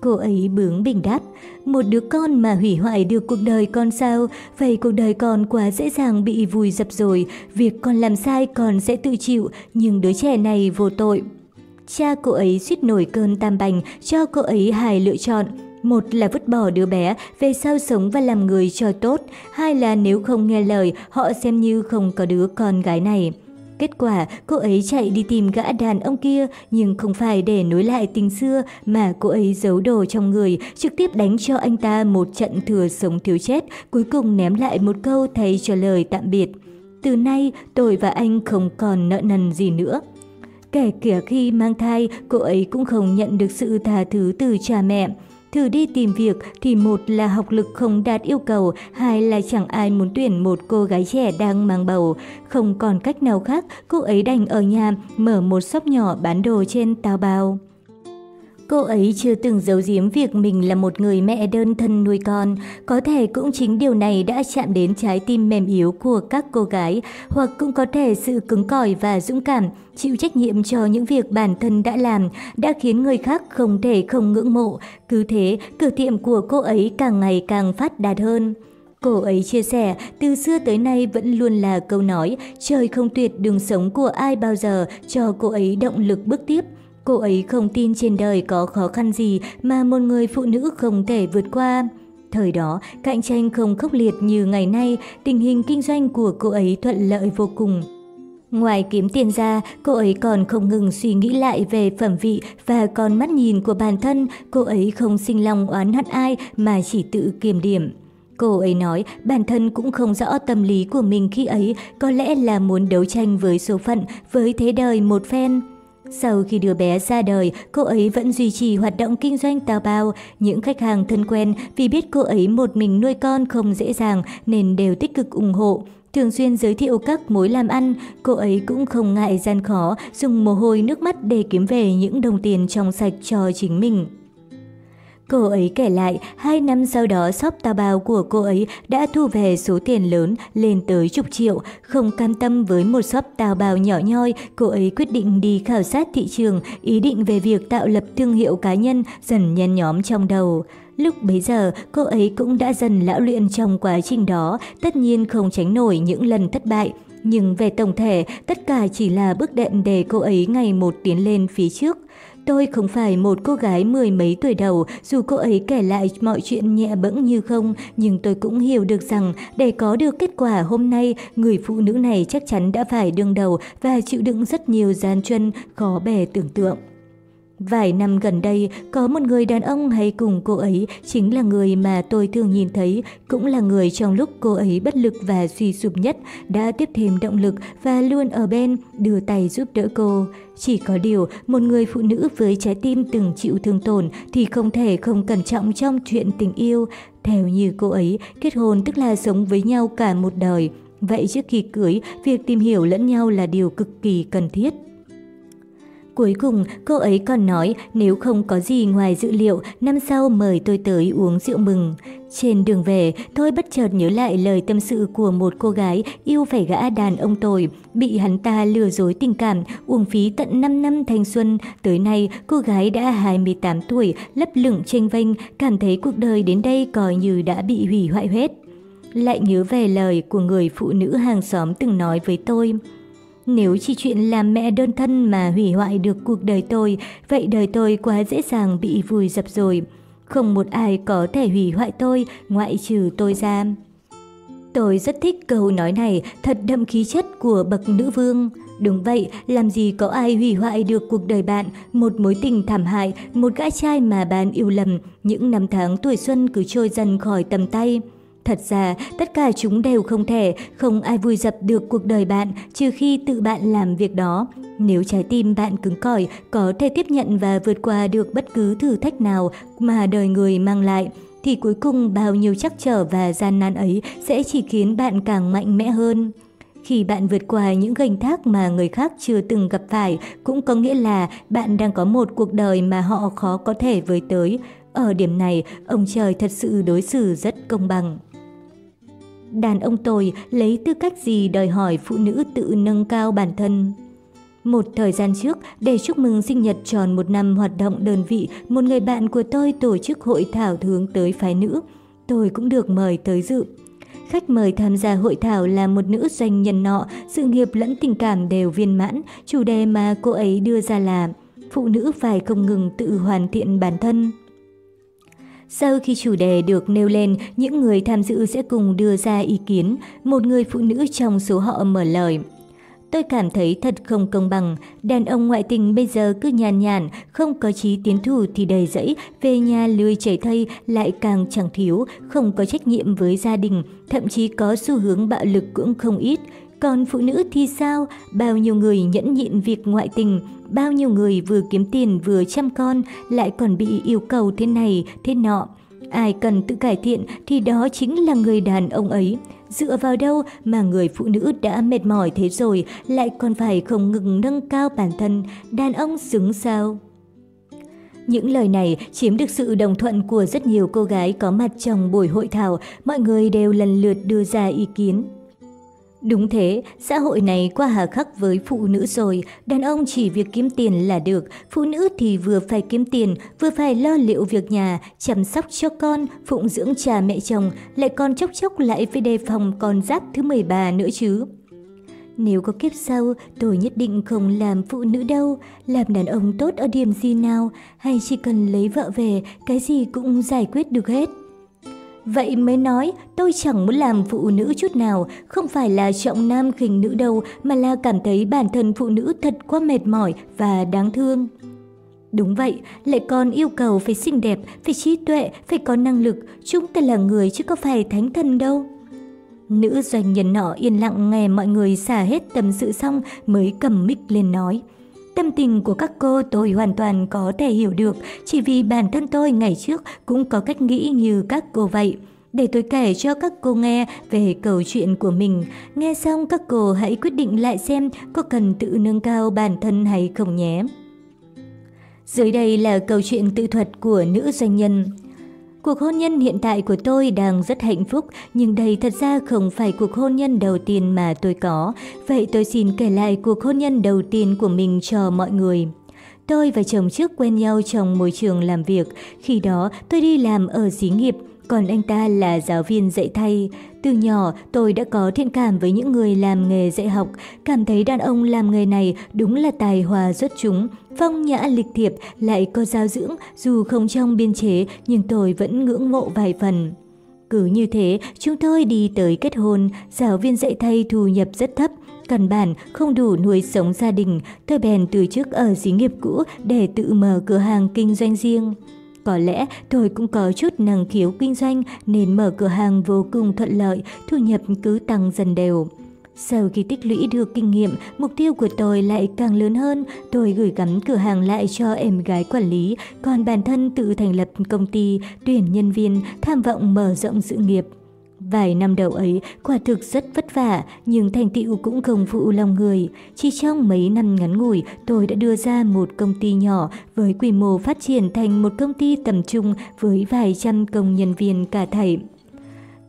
[SPEAKER 1] Cô ấy bướng bình đáp, một đứa con mà hủy hoại được cuộc đời con sao, vậy cuộc đời con quá dễ dàng bị vùi dập rồi, việc con làm sai con sẽ tự chịu, nhưng đứa trẻ này vô tội. Cha cô ấy suýt nổi cơn tam bành cho cô ấy hai lựa chọn, một là vứt bỏ đứa bé, về sau sống và làm người cho tốt. Hai là nếu không nghe lời, họ xem như không có đứa con gái này. Kết quả, cô ấy chạy đi tìm gã đàn ông kia, nhưng không phải để nối lại tình xưa, mà cô ấy giấu đồ trong người, trực tiếp đánh cho anh ta một trận thừa sống thiếu chết, cuối cùng ném lại một câu thay cho lời tạm biệt. Từ nay, tôi và anh không còn nợ nần gì nữa. Kể cả khi mang thai, cô ấy cũng không nhận được sự tha thứ từ cha mẹ. Thử đi tìm việc thì một là học lực không đạt yêu cầu, hai là chẳng ai muốn tuyển một cô gái trẻ đang mang bầu. Không còn cách nào khác, cô ấy đành ở nhà mở một shop nhỏ bán đồ trên tao bao. Cô ấy chưa từng giấu giếm việc mình là một người mẹ đơn thân nuôi con. Có thể cũng chính điều này đã chạm đến trái tim mềm yếu của các cô gái, hoặc cũng có thể sự cứng cỏi và dũng cảm, chịu trách nhiệm cho những việc bản thân đã làm, đã khiến người khác không thể không ngưỡng mộ. Cứ thế, cửa tiệm của cô ấy càng ngày càng phát đạt hơn. Cô ấy chia sẻ, từ xưa tới nay vẫn luôn là câu nói, trời không tuyệt đường sống của ai bao giờ cho cô ấy động lực bước tiếp. Cô ấy không tin trên đời có khó khăn gì mà một người phụ nữ không thể vượt qua. Thời đó, cạnh tranh không khốc liệt như ngày nay, tình hình kinh doanh của cô ấy thuận lợi vô cùng. Ngoài kiếm tiền ra, cô ấy còn không ngừng suy nghĩ lại về phẩm vị và con mắt nhìn của bản thân, cô ấy không sinh lòng oán hận ai mà chỉ tự kiềm điểm. Cô ấy nói bản thân cũng không rõ tâm lý của mình khi ấy, có lẽ là muốn đấu tranh với số phận, với thế đời một phen. Sau khi đứa bé ra đời, cô ấy vẫn duy trì hoạt động kinh doanh tào bao. Những khách hàng thân quen vì biết cô ấy một mình nuôi con không dễ dàng nên đều tích cực ủng hộ. Thường xuyên giới thiệu các mối làm ăn, cô ấy cũng không ngại gian khó, dùng mồ hôi nước mắt để kiếm về những đồng tiền trong sạch cho chính mình. Cô ấy kể lại, hai năm sau đó shop tà bào của cô ấy đã thu về số tiền lớn lên tới chục triệu. Không cam tâm với một shop tào bào nhỏ nhoi, cô ấy quyết định đi khảo sát thị trường, ý định về việc tạo lập thương hiệu cá nhân dần nhen nhóm trong đầu. Lúc bấy giờ, cô ấy cũng đã dần lão luyện trong quá trình đó, tất nhiên không tránh nổi những lần thất bại. Nhưng về tổng thể, tất cả chỉ là bước đệm để cô ấy ngày một tiến lên phía trước. Tôi không phải một cô gái mười mấy tuổi đầu, dù cô ấy kể lại mọi chuyện nhẹ bẫng như không, nhưng tôi cũng hiểu được rằng để có được kết quả hôm nay, người phụ nữ này chắc chắn đã phải đương đầu và chịu đựng rất nhiều gian truân, khó bề tưởng tượng. Vài năm gần đây, có một người đàn ông hay cùng cô ấy chính là người mà tôi thường nhìn thấy, cũng là người trong lúc cô ấy bất lực và suy sụp nhất, đã tiếp thêm động lực và luôn ở bên, đưa tay giúp đỡ cô. Chỉ có điều, một người phụ nữ với trái tim từng chịu thương tổn thì không thể không cẩn trọng trong chuyện tình yêu. Theo như cô ấy, kết hôn tức là sống với nhau cả một đời. Vậy trước khi cưới, việc tìm hiểu lẫn nhau là điều cực kỳ cần thiết. Cuối cùng, cô ấy còn nói nếu không có gì ngoài dự liệu, năm sau mời tôi tới uống rượu mừng. Trên đường về, tôi bất chợt nhớ lại lời tâm sự của một cô gái yêu phải gã đàn ông tồi, bị hắn ta lừa dối tình cảm, uổng phí tận 5 năm thanh xuân. Tới nay, cô gái đã 28 tuổi, lấp lửng tranh vênh, cảm thấy cuộc đời đến đây coi như đã bị hủy hoại hết. Lại nhớ về lời của người phụ nữ hàng xóm từng nói với tôi. Nếu chỉ chuyện làm mẹ đơn thân mà hủy hoại được cuộc đời tôi, vậy đời tôi quá dễ dàng bị vùi dập rồi. Không một ai có thể hủy hoại tôi ngoại trừ tôi ra. Tôi rất thích câu nói này, thật đậm khí chất của bậc nữ vương. Đúng vậy, làm gì có ai hủy hoại được cuộc đời bạn, một mối tình thảm hại, một gã trai mà bạn yêu lầm, những năm tháng tuổi xuân cứ trôi dần khỏi tầm tay. Thật ra, tất cả chúng đều không thể, không ai vui dập được cuộc đời bạn trừ khi tự bạn làm việc đó. Nếu trái tim bạn cứng cỏi, có thể tiếp nhận và vượt qua được bất cứ thử thách nào mà đời người mang lại, thì cuối cùng bao nhiêu chắc trở và gian nan ấy sẽ chỉ khiến bạn càng mạnh mẽ hơn. Khi bạn vượt qua những gành thác mà người khác chưa từng gặp phải, cũng có nghĩa là bạn đang có một cuộc đời mà họ khó có thể với tới. Ở điểm này, ông trời thật sự đối xử rất công bằng. Đàn ông tồi lấy tư cách gì đòi hỏi phụ nữ tự nâng cao bản thân? Một thời gian trước, để chúc mừng sinh nhật tròn một năm hoạt động đơn vị, một người bạn của tôi tổ chức hội thảo hướng tới phái nữ. Tôi cũng được mời tới dự. Khách mời tham gia hội thảo là một nữ doanh nhân nọ, sự nghiệp lẫn tình cảm đều viên mãn. Chủ đề mà cô ấy đưa ra là Phụ nữ phải không ngừng tự hoàn thiện bản thân. Sau khi chủ đề được nêu lên, những người tham dự sẽ cùng đưa ra ý kiến. Một người phụ nữ trong số họ mở lời. Tôi cảm thấy thật không công bằng, đàn ông ngoại tình bây giờ cứ nhàn nhàn, không có chí tiến thủ thì đầy dẫy, về nhà lười chảy thây lại càng chẳng thiếu, không có trách nhiệm với gia đình, thậm chí có xu hướng bạo lực cũng không ít. Còn phụ nữ thì sao? Bao nhiêu người nhẫn nhịn việc ngoại tình, bao nhiêu người vừa kiếm tiền vừa chăm con lại còn bị yêu cầu thế này, thế nọ. Ai cần tự cải thiện thì đó chính là người đàn ông ấy. Dựa vào đâu mà người phụ nữ đã mệt mỏi thế rồi lại còn phải không ngừng nâng cao bản thân, đàn ông xứng sao? Những lời này chiếm được sự đồng thuận của rất nhiều cô gái có mặt trong buổi hội thảo, mọi người đều lần lượt đưa ra ý kiến. Đúng thế, xã hội này quá hà khắc với phụ nữ rồi, đàn ông chỉ việc kiếm tiền là được, phụ nữ thì vừa phải kiếm tiền, vừa phải lo liệu việc nhà, chăm sóc cho con, phụng dưỡng cha mẹ chồng, lại còn chốc chốc lại phải đề phòng con giáp thứ 13 nữa chứ. Nếu có kiếp sau, tôi nhất định không làm phụ nữ đâu, làm đàn ông tốt ở điểm gì nào, hay chỉ cần lấy vợ về, cái gì cũng giải quyết được hết. Vậy mới nói tôi chẳng muốn làm phụ nữ chút nào, không phải là trọng nam khinh nữ đâu mà là cảm thấy bản thân phụ nữ thật quá mệt mỏi và đáng thương. Đúng vậy, lại còn yêu cầu phải xinh đẹp, phải trí tuệ, phải có năng lực, chúng ta là người chứ có phải thánh thần đâu. Nữ doanh nhân nọ yên lặng nghe mọi người xả hết tâm sự xong mới cầm mic lên nói. Tâm tình của các cô tôi hoàn toàn có thể hiểu được, chỉ vì bản thân tôi ngày trước cũng có cách nghĩ như các cô vậy. Để tôi kể cho các cô nghe về câu chuyện của mình. Nghe xong các cô hãy quyết định lại xem có cần tự nâng cao bản thân hay không nhé. Dưới đây là câu chuyện tự thuật của nữ doanh nhân. Cuộc hôn nhân hiện tại của tôi đang rất hạnh phúc, nhưng đây thật ra không phải cuộc hôn nhân đầu tiên mà tôi có. Vậy tôi xin kể lại cuộc hôn nhân đầu tiên của mình cho mọi người. Tôi và chồng trước quen nhau trong môi trường làm việc. Khi đó tôi đi làm ở xí nghiệp, còn anh ta là giáo viên dạy thay. Từ nhỏ tôi đã có thiện cảm với những người làm nghề dạy học, cảm thấy đàn ông làm nghề này đúng là tài hòa xuất chúng, phong nhã lịch thiệp lại có giáo dưỡng dù không trong biên chế nhưng tôi vẫn ngưỡng mộ vài phần. Cứ như thế, chúng tôi đi tới kết hôn, giáo viên dạy thay thu nhập rất thấp, căn bản không đủ nuôi sống gia đình, tôi bèn từ chức ở xí nghiệp cũ để tự mở cửa hàng kinh doanh riêng. Có lẽ tôi cũng có chút năng khiếu kinh doanh nên mở cửa hàng vô cùng thuận lợi, thu nhập cứ tăng dần đều. Sau khi tích lũy được kinh nghiệm, mục tiêu của tôi lại càng lớn hơn. Tôi gửi gắm cửa hàng lại cho em gái quản lý, còn bản thân tự thành lập công ty, tuyển nhân viên, tham vọng mở rộng sự nghiệp. Vài năm đầu ấy quả thực rất vất vả, nhưng thành tựu cũng không phụ lòng người. Chỉ trong mấy năm ngắn ngủi, tôi đã đưa ra một công ty nhỏ với quy mô phát triển thành một công ty tầm trung với vài trăm công nhân viên cả thảy.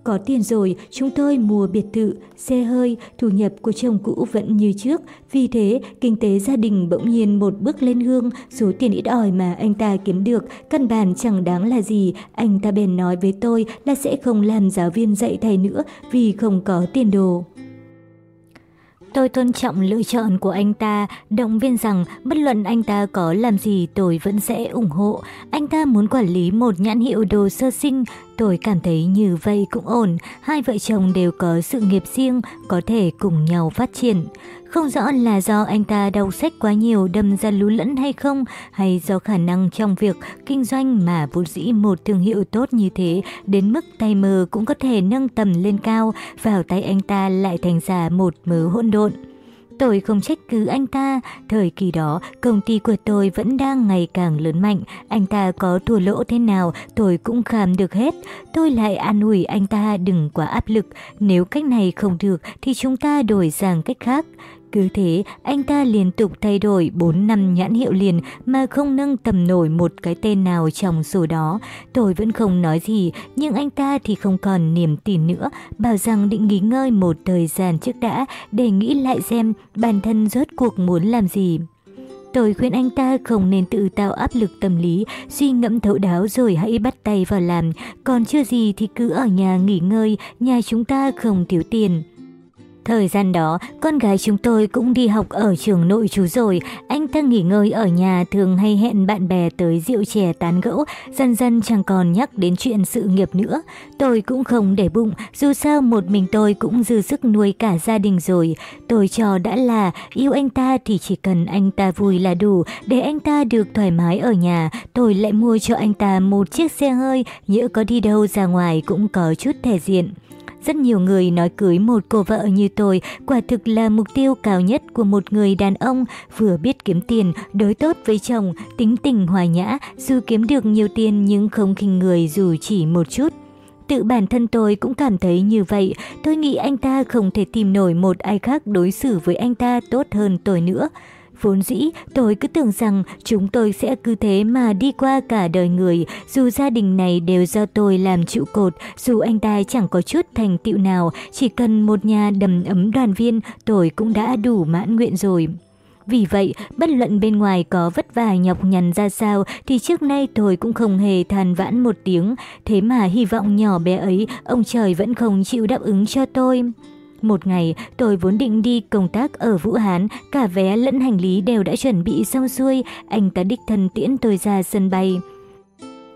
[SPEAKER 1] Có tiền rồi, chúng tôi mua biệt thự, xe hơi, thu nhập của chồng cũ vẫn như trước. Vì thế, kinh tế gia đình bỗng nhiên một bước lên hương, số tiền ít ỏi mà anh ta kiếm được, căn bản chẳng đáng là gì. Anh ta bèn nói với tôi là sẽ không làm giáo viên dạy thầy nữa vì không có tiền đồ. Tôi tôn trọng lựa chọn của anh ta, động viên rằng bất luận anh ta có làm gì tôi vẫn sẽ ủng hộ. Anh ta muốn quản lý một nhãn hiệu đồ sơ sinh, tôi cảm thấy như vậy cũng ổn. Hai vợ chồng đều có sự nghiệp riêng, có thể cùng nhau phát triển. Không rõ là do anh ta đau sách quá nhiều đâm ra lú lẫn hay không, hay do khả năng trong việc kinh doanh mà vốn dĩ một thương hiệu tốt như thế, đến mức tay mờ cũng có thể nâng tầm lên cao, vào tay anh ta lại thành ra một mớ hỗn độn. Tôi không trách cứ anh ta, thời kỳ đó công ty của tôi vẫn đang ngày càng lớn mạnh, anh ta có thua lỗ thế nào tôi cũng kham được hết. Tôi lại an ủi anh ta đừng quá áp lực, nếu cách này không được thì chúng ta đổi sang cách khác. Cứ thế, anh ta liên tục thay đổi 4 năm nhãn hiệu liền mà không nâng tầm nổi một cái tên nào trong số đó. Tôi vẫn không nói gì, nhưng anh ta thì không còn niềm tin nữa, bảo rằng định nghỉ ngơi một thời gian trước đã để nghĩ lại xem bản thân rốt cuộc muốn làm gì. Tôi khuyên anh ta không nên tự tạo áp lực tâm lý, suy ngẫm thấu đáo rồi hãy bắt tay vào làm, còn chưa gì thì cứ ở nhà nghỉ ngơi, nhà chúng ta không thiếu tiền. Thời gian đó, con gái chúng tôi cũng đi học ở trường nội chú rồi, anh ta nghỉ ngơi ở nhà thường hay hẹn bạn bè tới rượu chè tán gẫu, dần dần chẳng còn nhắc đến chuyện sự nghiệp nữa. Tôi cũng không để bụng, dù sao một mình tôi cũng dư sức nuôi cả gia đình rồi. Tôi cho đã là yêu anh ta thì chỉ cần anh ta vui là đủ, để anh ta được thoải mái ở nhà, tôi lại mua cho anh ta một chiếc xe hơi, nhỡ có đi đâu ra ngoài cũng có chút thể diện. Rất nhiều người nói cưới một cô vợ như tôi quả thực là mục tiêu cao nhất của một người đàn ông vừa biết kiếm tiền, đối tốt với chồng, tính tình hòa nhã, dù kiếm được nhiều tiền nhưng không khinh người dù chỉ một chút. Tự bản thân tôi cũng cảm thấy như vậy, tôi nghĩ anh ta không thể tìm nổi một ai khác đối xử với anh ta tốt hơn tôi nữa. Vốn dĩ, tôi cứ tưởng rằng chúng tôi sẽ cứ thế mà đi qua cả đời người, dù gia đình này đều do tôi làm trụ cột, dù anh ta chẳng có chút thành tựu nào, chỉ cần một nhà đầm ấm đoàn viên, tôi cũng đã đủ mãn nguyện rồi. Vì vậy, bất luận bên ngoài có vất vả nhọc nhằn ra sao thì trước nay tôi cũng không hề than vãn một tiếng, thế mà hy vọng nhỏ bé ấy ông trời vẫn không chịu đáp ứng cho tôi. Một ngày, tôi vốn định đi công tác ở Vũ Hán, cả vé lẫn hành lý đều đã chuẩn bị xong xuôi, anh ta đích thân tiễn tôi ra sân bay.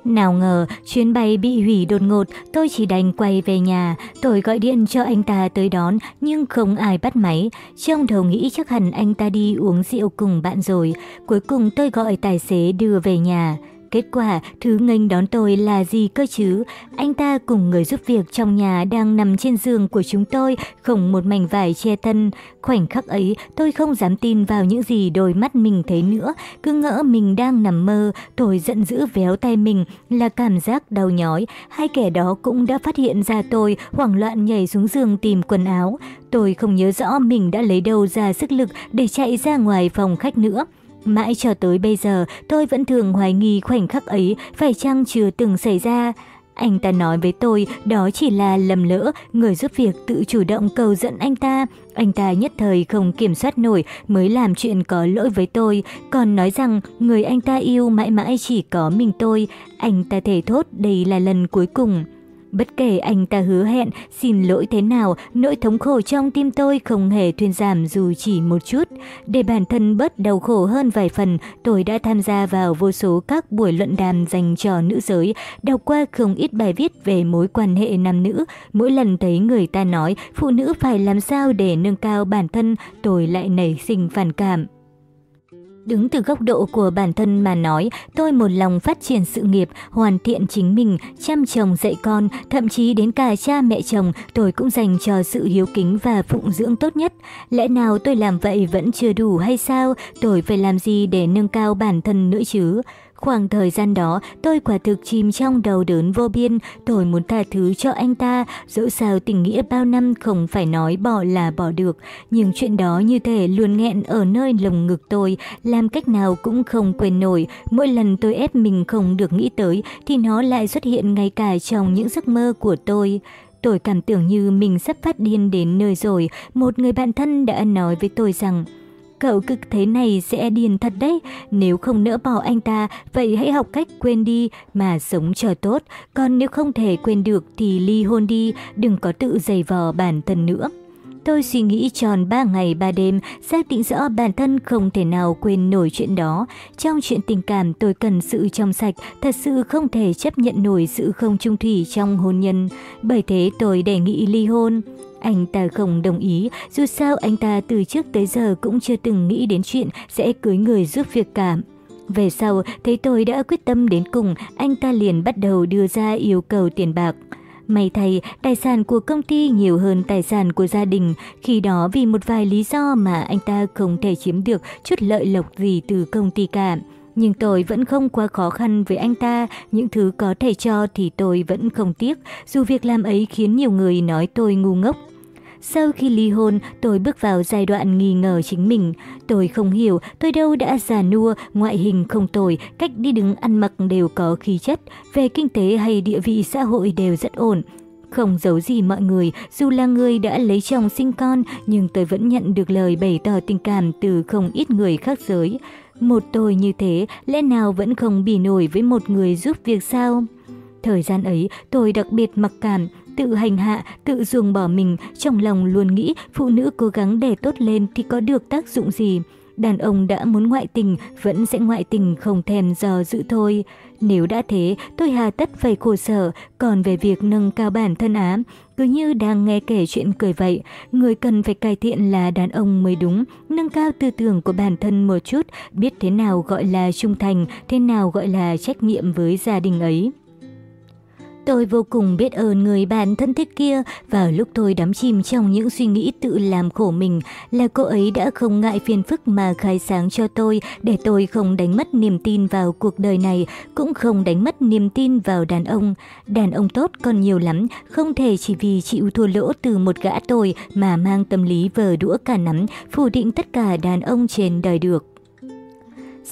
[SPEAKER 1] Nào ngờ, chuyến bay bị hủy đột ngột, tôi chỉ đành quay về nhà. Tôi gọi điện cho anh ta tới đón, nhưng không ai bắt máy. Trong đầu nghĩ chắc hẳn anh ta đi uống rượu cùng bạn rồi. Cuối cùng tôi gọi tài xế đưa về nhà. Kết quả, thứ nghênh đón tôi là gì cơ chứ? Anh ta cùng người giúp việc trong nhà đang nằm trên giường của chúng tôi, không một mảnh vải che thân. Khoảnh khắc ấy, tôi không dám tin vào những gì đôi mắt mình thấy nữa. Cứ ngỡ mình đang nằm mơ, tôi giận dữ véo tay mình là cảm giác đau nhói. Hai kẻ đó cũng đã phát hiện ra tôi, hoảng loạn nhảy xuống giường tìm quần áo. Tôi không nhớ rõ mình đã lấy đâu ra sức lực để chạy ra ngoài phòng khách nữa. Mãi cho tới bây giờ, tôi vẫn thường hoài nghi khoảnh khắc ấy phải chăng chưa từng xảy ra. Anh ta nói với tôi đó chỉ là lầm lỡ, người giúp việc tự chủ động cầu dẫn anh ta. Anh ta nhất thời không kiểm soát nổi mới làm chuyện có lỗi với tôi, còn nói rằng người anh ta yêu mãi mãi chỉ có mình tôi. Anh ta thể thốt đây là lần cuối cùng. Bất kể anh ta hứa hẹn xin lỗi thế nào, nỗi thống khổ trong tim tôi không hề thuyên giảm dù chỉ một chút. Để bản thân bớt đau khổ hơn vài phần, tôi đã tham gia vào vô số các buổi luận đàm dành cho nữ giới, đọc qua không ít bài viết về mối quan hệ nam nữ. Mỗi lần thấy người ta nói phụ nữ phải làm sao để nâng cao bản thân, tôi lại nảy sinh phản cảm. Đứng từ góc độ của bản thân mà nói, tôi một lòng phát triển sự nghiệp, hoàn thiện chính mình, chăm chồng dạy con, thậm chí đến cả cha mẹ chồng, tôi cũng dành cho sự hiếu kính và phụng dưỡng tốt nhất. Lẽ nào tôi làm vậy vẫn chưa đủ hay sao? Tôi phải làm gì để nâng cao bản thân nữa chứ? Khoảng thời gian đó, tôi quả thực chìm trong đầu đớn vô biên, tôi muốn tha thứ cho anh ta, dẫu sao tình nghĩa bao năm không phải nói bỏ là bỏ được, nhưng chuyện đó như thể luôn nghẹn ở nơi lồng ngực tôi, làm cách nào cũng không quên nổi, mỗi lần tôi ép mình không được nghĩ tới thì nó lại xuất hiện ngay cả trong những giấc mơ của tôi. Tôi cảm tưởng như mình sắp phát điên đến nơi rồi, một người bạn thân đã nói với tôi rằng Cậu cực thế này sẽ điên thật đấy, nếu không nỡ bỏ anh ta, vậy hãy học cách quên đi mà sống cho tốt, còn nếu không thể quên được thì ly hôn đi, đừng có tự giày vò bản thân nữa. Tôi suy nghĩ tròn 3 ngày 3 đêm, xác định rõ bản thân không thể nào quên nổi chuyện đó. Trong chuyện tình cảm tôi cần sự trong sạch, thật sự không thể chấp nhận nổi sự không trung thủy trong hôn nhân. Bởi thế tôi đề nghị ly hôn. Anh ta không đồng ý, dù sao anh ta từ trước tới giờ cũng chưa từng nghĩ đến chuyện sẽ cưới người giúp việc cảm. Về sau, thấy tôi đã quyết tâm đến cùng, anh ta liền bắt đầu đưa ra yêu cầu tiền bạc. May thay, tài sản của công ty nhiều hơn tài sản của gia đình, khi đó vì một vài lý do mà anh ta không thể chiếm được chút lợi lộc gì từ công ty cả. Nhưng tôi vẫn không quá khó khăn với anh ta, những thứ có thể cho thì tôi vẫn không tiếc, dù việc làm ấy khiến nhiều người nói tôi ngu ngốc. Sau khi ly hôn, tôi bước vào giai đoạn nghi ngờ chính mình. Tôi không hiểu, tôi đâu đã già nua, ngoại hình không tồi, cách đi đứng ăn mặc đều có khí chất, về kinh tế hay địa vị xã hội đều rất ổn. Không giấu gì mọi người, dù là người đã lấy chồng sinh con, nhưng tôi vẫn nhận được lời bày tỏ tình cảm từ không ít người khác giới. Một tôi như thế, lẽ nào vẫn không bì nổi với một người giúp việc sao? Thời gian ấy, tôi đặc biệt mặc cảm, tự hành hạ, tự ruồng bỏ mình, trong lòng luôn nghĩ phụ nữ cố gắng để tốt lên thì có được tác dụng gì. Đàn ông đã muốn ngoại tình, vẫn sẽ ngoại tình không thèm dò dự thôi. Nếu đã thế, tôi hà tất phải khổ sở, còn về việc nâng cao bản thân ám cứ như đang nghe kể chuyện cười vậy. Người cần phải cải thiện là đàn ông mới đúng, nâng cao tư tưởng của bản thân một chút, biết thế nào gọi là trung thành, thế nào gọi là trách nhiệm với gia đình ấy. Tôi vô cùng biết ơn người bạn thân thiết kia vào lúc tôi đắm chìm trong những suy nghĩ tự làm khổ mình là cô ấy đã không ngại phiền phức mà khai sáng cho tôi để tôi không đánh mất niềm tin vào cuộc đời này, cũng không đánh mất niềm tin vào đàn ông. Đàn ông tốt còn nhiều lắm, không thể chỉ vì chịu thua lỗ từ một gã tôi mà mang tâm lý vờ đũa cả nắm, phủ định tất cả đàn ông trên đời được.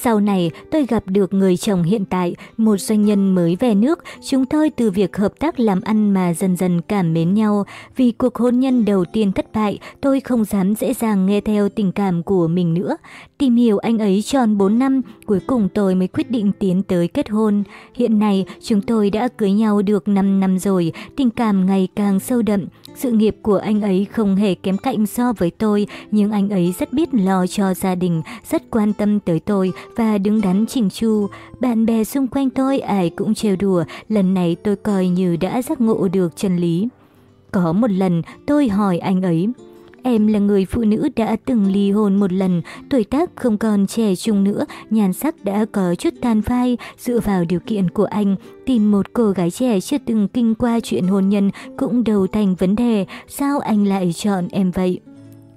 [SPEAKER 1] Sau này, tôi gặp được người chồng hiện tại, một doanh nhân mới về nước. Chúng tôi từ việc hợp tác làm ăn mà dần dần cảm mến nhau. Vì cuộc hôn nhân đầu tiên thất bại, tôi không dám dễ dàng nghe theo tình cảm của mình nữa. Tìm hiểu anh ấy tròn 4 năm, cuối cùng tôi mới quyết định tiến tới kết hôn. Hiện nay, chúng tôi đã cưới nhau được 5 năm rồi, tình cảm ngày càng sâu đậm. Sự nghiệp của anh ấy không hề kém cạnh so với tôi, nhưng anh ấy rất biết lo cho gia đình, rất quan tâm tới tôi và đứng đắn chỉnh chu. Bạn bè xung quanh tôi ai cũng trêu đùa, lần này tôi coi như đã giác ngộ được chân lý. Có một lần tôi hỏi anh ấy, Em là người phụ nữ đã từng ly hôn một lần, tuổi tác không còn trẻ trung nữa, nhan sắc đã có chút tàn phai. Dựa vào điều kiện của anh, tìm một cô gái trẻ chưa từng kinh qua chuyện hôn nhân cũng đầu thành vấn đề. Sao anh lại chọn em vậy?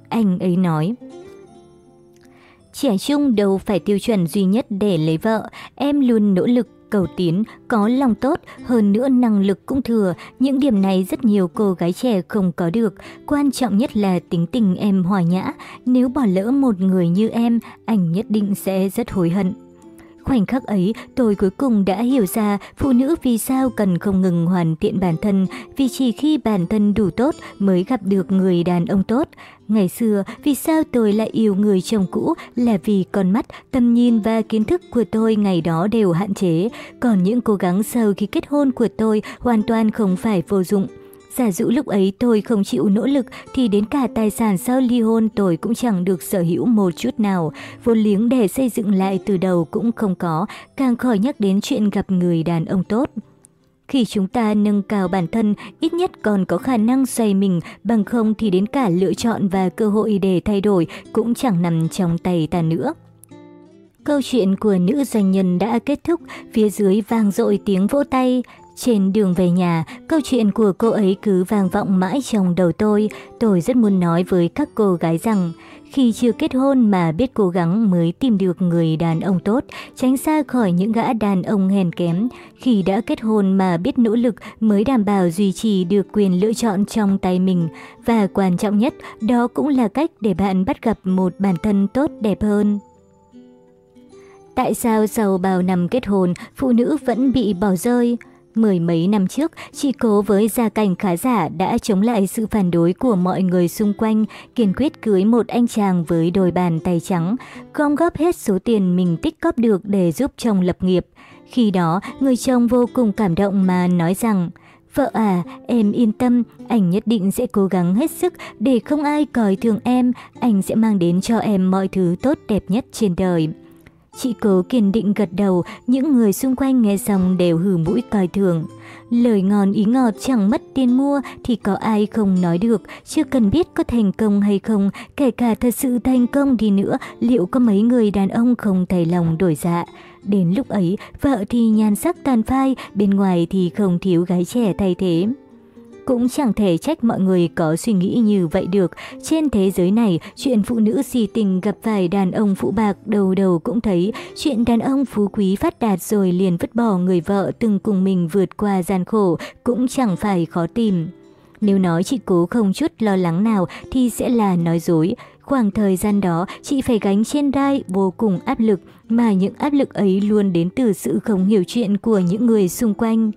[SPEAKER 1] Anh ấy nói. Trẻ trung đâu phải tiêu chuẩn duy nhất để lấy vợ, em luôn nỗ lực cầu tiến, có lòng tốt, hơn nữa năng lực cũng thừa. Những điểm này rất nhiều cô gái trẻ không có được. Quan trọng nhất là tính tình em hòa nhã. Nếu bỏ lỡ một người như em, anh nhất định sẽ rất hối hận. Khoảnh khắc ấy, tôi cuối cùng đã hiểu ra phụ nữ vì sao cần không ngừng hoàn thiện bản thân, vì chỉ khi bản thân đủ tốt mới gặp được người đàn ông tốt. Ngày xưa, vì sao tôi lại yêu người chồng cũ là vì con mắt, tầm nhìn và kiến thức của tôi ngày đó đều hạn chế, còn những cố gắng sau khi kết hôn của tôi hoàn toàn không phải vô dụng. Giả dụ lúc ấy tôi không chịu nỗ lực thì đến cả tài sản sau ly hôn tôi cũng chẳng được sở hữu một chút nào. Vốn liếng để xây dựng lại từ đầu cũng không có, càng khỏi nhắc đến chuyện gặp người đàn ông tốt. Khi chúng ta nâng cao bản thân, ít nhất còn có khả năng xoay mình, bằng không thì đến cả lựa chọn và cơ hội để thay đổi cũng chẳng nằm trong tay ta nữa. Câu chuyện của nữ doanh nhân đã kết thúc, phía dưới vang dội tiếng vỗ tay. Trên đường về nhà, câu chuyện của cô ấy cứ vang vọng mãi trong đầu tôi. Tôi rất muốn nói với các cô gái rằng, khi chưa kết hôn mà biết cố gắng mới tìm được người đàn ông tốt, tránh xa khỏi những gã đàn ông hèn kém. Khi đã kết hôn mà biết nỗ lực mới đảm bảo duy trì được quyền lựa chọn trong tay mình. Và quan trọng nhất, đó cũng là cách để bạn bắt gặp một bản thân tốt đẹp hơn. Tại sao sau bao năm kết hôn, phụ nữ vẫn bị bỏ rơi? Mười mấy năm trước, chị cố với gia cảnh khá giả đã chống lại sự phản đối của mọi người xung quanh, kiên quyết cưới một anh chàng với đôi bàn tay trắng, gom góp hết số tiền mình tích góp được để giúp chồng lập nghiệp. Khi đó, người chồng vô cùng cảm động mà nói rằng, Vợ à, em yên tâm, anh nhất định sẽ cố gắng hết sức để không ai coi thường em, anh sẽ mang đến cho em mọi thứ tốt đẹp nhất trên đời. Chị cố kiên định gật đầu, những người xung quanh nghe xong đều hử mũi coi thường. Lời ngon ý ngọt chẳng mất tiền mua thì có ai không nói được, chưa cần biết có thành công hay không, kể cả thật sự thành công đi nữa, liệu có mấy người đàn ông không thay lòng đổi dạ. Đến lúc ấy, vợ thì nhan sắc tàn phai, bên ngoài thì không thiếu gái trẻ thay thế. Cũng chẳng thể trách mọi người có suy nghĩ như vậy được. Trên thế giới này, chuyện phụ nữ si tình gặp phải đàn ông phụ bạc đầu đầu cũng thấy. Chuyện đàn ông phú quý phát đạt rồi liền vứt bỏ người vợ từng cùng mình vượt qua gian khổ cũng chẳng phải khó tìm. Nếu nói chị cố không chút lo lắng nào thì sẽ là nói dối. Khoảng thời gian đó, chị phải gánh trên vai vô cùng áp lực, mà những áp lực ấy luôn đến từ sự không hiểu chuyện của những người xung quanh.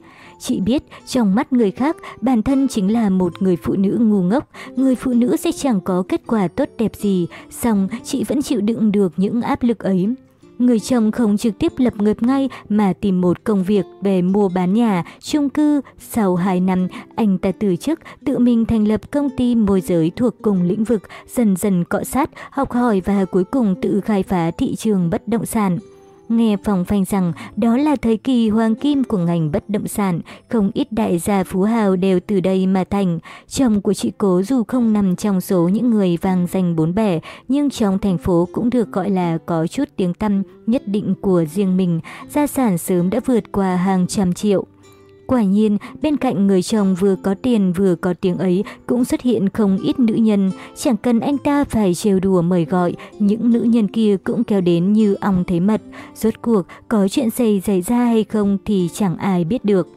[SPEAKER 1] Chị biết, trong mắt người khác, bản thân chính là một người phụ nữ ngu ngốc, người phụ nữ sẽ chẳng có kết quả tốt đẹp gì, song chị vẫn chịu đựng được những áp lực ấy. Người chồng không trực tiếp lập nghiệp ngay mà tìm một công việc về mua bán nhà, chung cư. Sau 2 năm, anh ta từ chức, tự mình thành lập công ty môi giới thuộc cùng lĩnh vực, dần dần cọ sát, học hỏi và cuối cùng tự khai phá thị trường bất động sản. Nghe phòng phanh rằng đó là thời kỳ hoàng kim của ngành bất động sản, không ít đại gia phú hào đều từ đây mà thành. Chồng của chị Cố dù không nằm trong số những người vàng danh bốn bẻ, nhưng trong thành phố cũng được gọi là có chút tiếng tăm nhất định của riêng mình, gia sản sớm đã vượt qua hàng trăm triệu. Quả nhiên, bên cạnh người chồng vừa có tiền vừa có tiếng ấy cũng xuất hiện không ít nữ nhân. Chẳng cần anh ta phải trêu đùa mời gọi, những nữ nhân kia cũng kéo đến như ong thấy mật. Rốt cuộc, có chuyện gì xảy ra hay không thì chẳng ai biết được.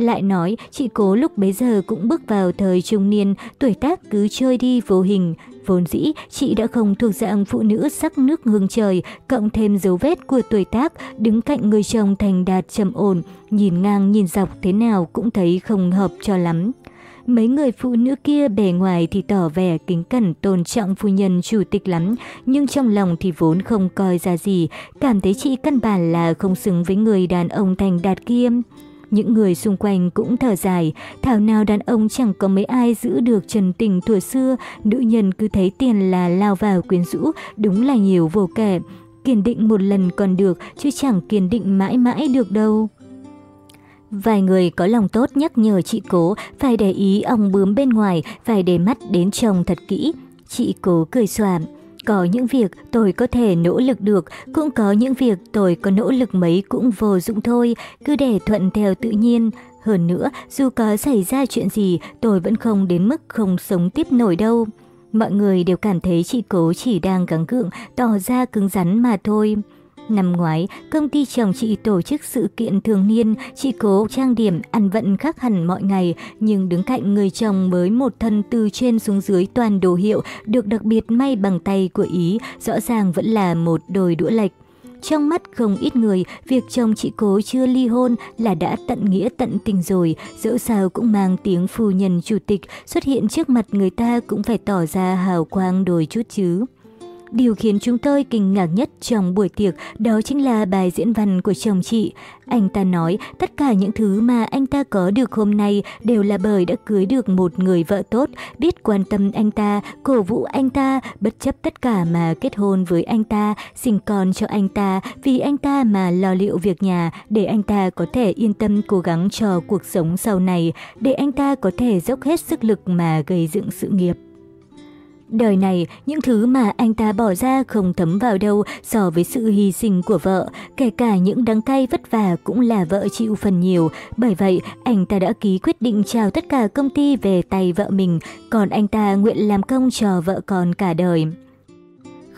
[SPEAKER 1] Lại nói, chị cố lúc bấy giờ cũng bước vào thời trung niên, tuổi tác cứ chơi đi vô hình. Vốn dĩ, chị đã không thuộc dạng phụ nữ sắc nước hương trời, cộng thêm dấu vết của tuổi tác, đứng cạnh người chồng thành đạt trầm ổn, nhìn ngang nhìn dọc thế nào cũng thấy không hợp cho lắm. Mấy người phụ nữ kia bề ngoài thì tỏ vẻ kính cẩn tôn trọng phu nhân chủ tịch lắm, nhưng trong lòng thì vốn không coi ra gì, cảm thấy chị căn bản là không xứng với người đàn ông thành đạt kia. Những người xung quanh cũng thở dài, thảo nào đàn ông chẳng có mấy ai giữ được trần tình thuở xưa, nữ nhân cứ thấy tiền là lao vào quyến rũ, đúng là nhiều vô kể. Kiên định một lần còn được, chứ chẳng kiên định mãi mãi được đâu. Vài người có lòng tốt nhắc nhở chị cố phải để ý ong bướm bên ngoài, phải để mắt đến chồng thật kỹ. Chị cố cười xoàm có những việc tôi có thể nỗ lực được, cũng có những việc tôi có nỗ lực mấy cũng vô dụng thôi, cứ để thuận theo tự nhiên. Hơn nữa, dù có xảy ra chuyện gì, tôi vẫn không đến mức không sống tiếp nổi đâu. Mọi người đều cảm thấy chị cố chỉ đang gắng gượng, tỏ ra cứng rắn mà thôi. Năm ngoái, công ty chồng chị tổ chức sự kiện thường niên, chị cố trang điểm, ăn vận khác hẳn mọi ngày, nhưng đứng cạnh người chồng mới một thân từ trên xuống dưới toàn đồ hiệu, được đặc biệt may bằng tay của Ý, rõ ràng vẫn là một đôi đũa lệch. Trong mắt không ít người, việc chồng chị cố chưa ly hôn là đã tận nghĩa tận tình rồi, dẫu sao cũng mang tiếng phu nhân chủ tịch, xuất hiện trước mặt người ta cũng phải tỏ ra hào quang đôi chút chứ. Điều khiến chúng tôi kinh ngạc nhất trong buổi tiệc đó chính là bài diễn văn của chồng chị. Anh ta nói tất cả những thứ mà anh ta có được hôm nay đều là bởi đã cưới được một người vợ tốt, biết quan tâm anh ta, cổ vũ anh ta, bất chấp tất cả mà kết hôn với anh ta, sinh con cho anh ta, vì anh ta mà lo liệu việc nhà để anh ta có thể yên tâm cố gắng cho cuộc sống sau này, để anh ta có thể dốc hết sức lực mà gây dựng sự nghiệp. Đời này, những thứ mà anh ta bỏ ra không thấm vào đâu so với sự hy sinh của vợ, kể cả những đắng cay vất vả cũng là vợ chịu phần nhiều. Bởi vậy, anh ta đã ký quyết định trao tất cả công ty về tay vợ mình, còn anh ta nguyện làm công cho vợ con cả đời.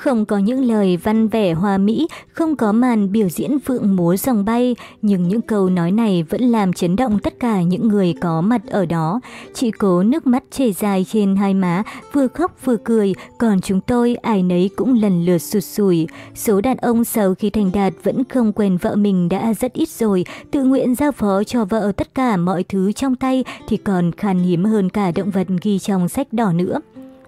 [SPEAKER 1] Không có những lời văn vẻ hoa mỹ, không có màn biểu diễn phượng múa dòng bay, nhưng những câu nói này vẫn làm chấn động tất cả những người có mặt ở đó. Chị cố nước mắt chảy dài trên hai má, vừa khóc vừa cười, còn chúng tôi ai nấy cũng lần lượt sụt sùi. Số đàn ông sau khi thành đạt vẫn không quên vợ mình đã rất ít rồi, tự nguyện giao phó cho vợ tất cả mọi thứ trong tay thì còn khan hiếm hơn cả động vật ghi trong sách đỏ nữa.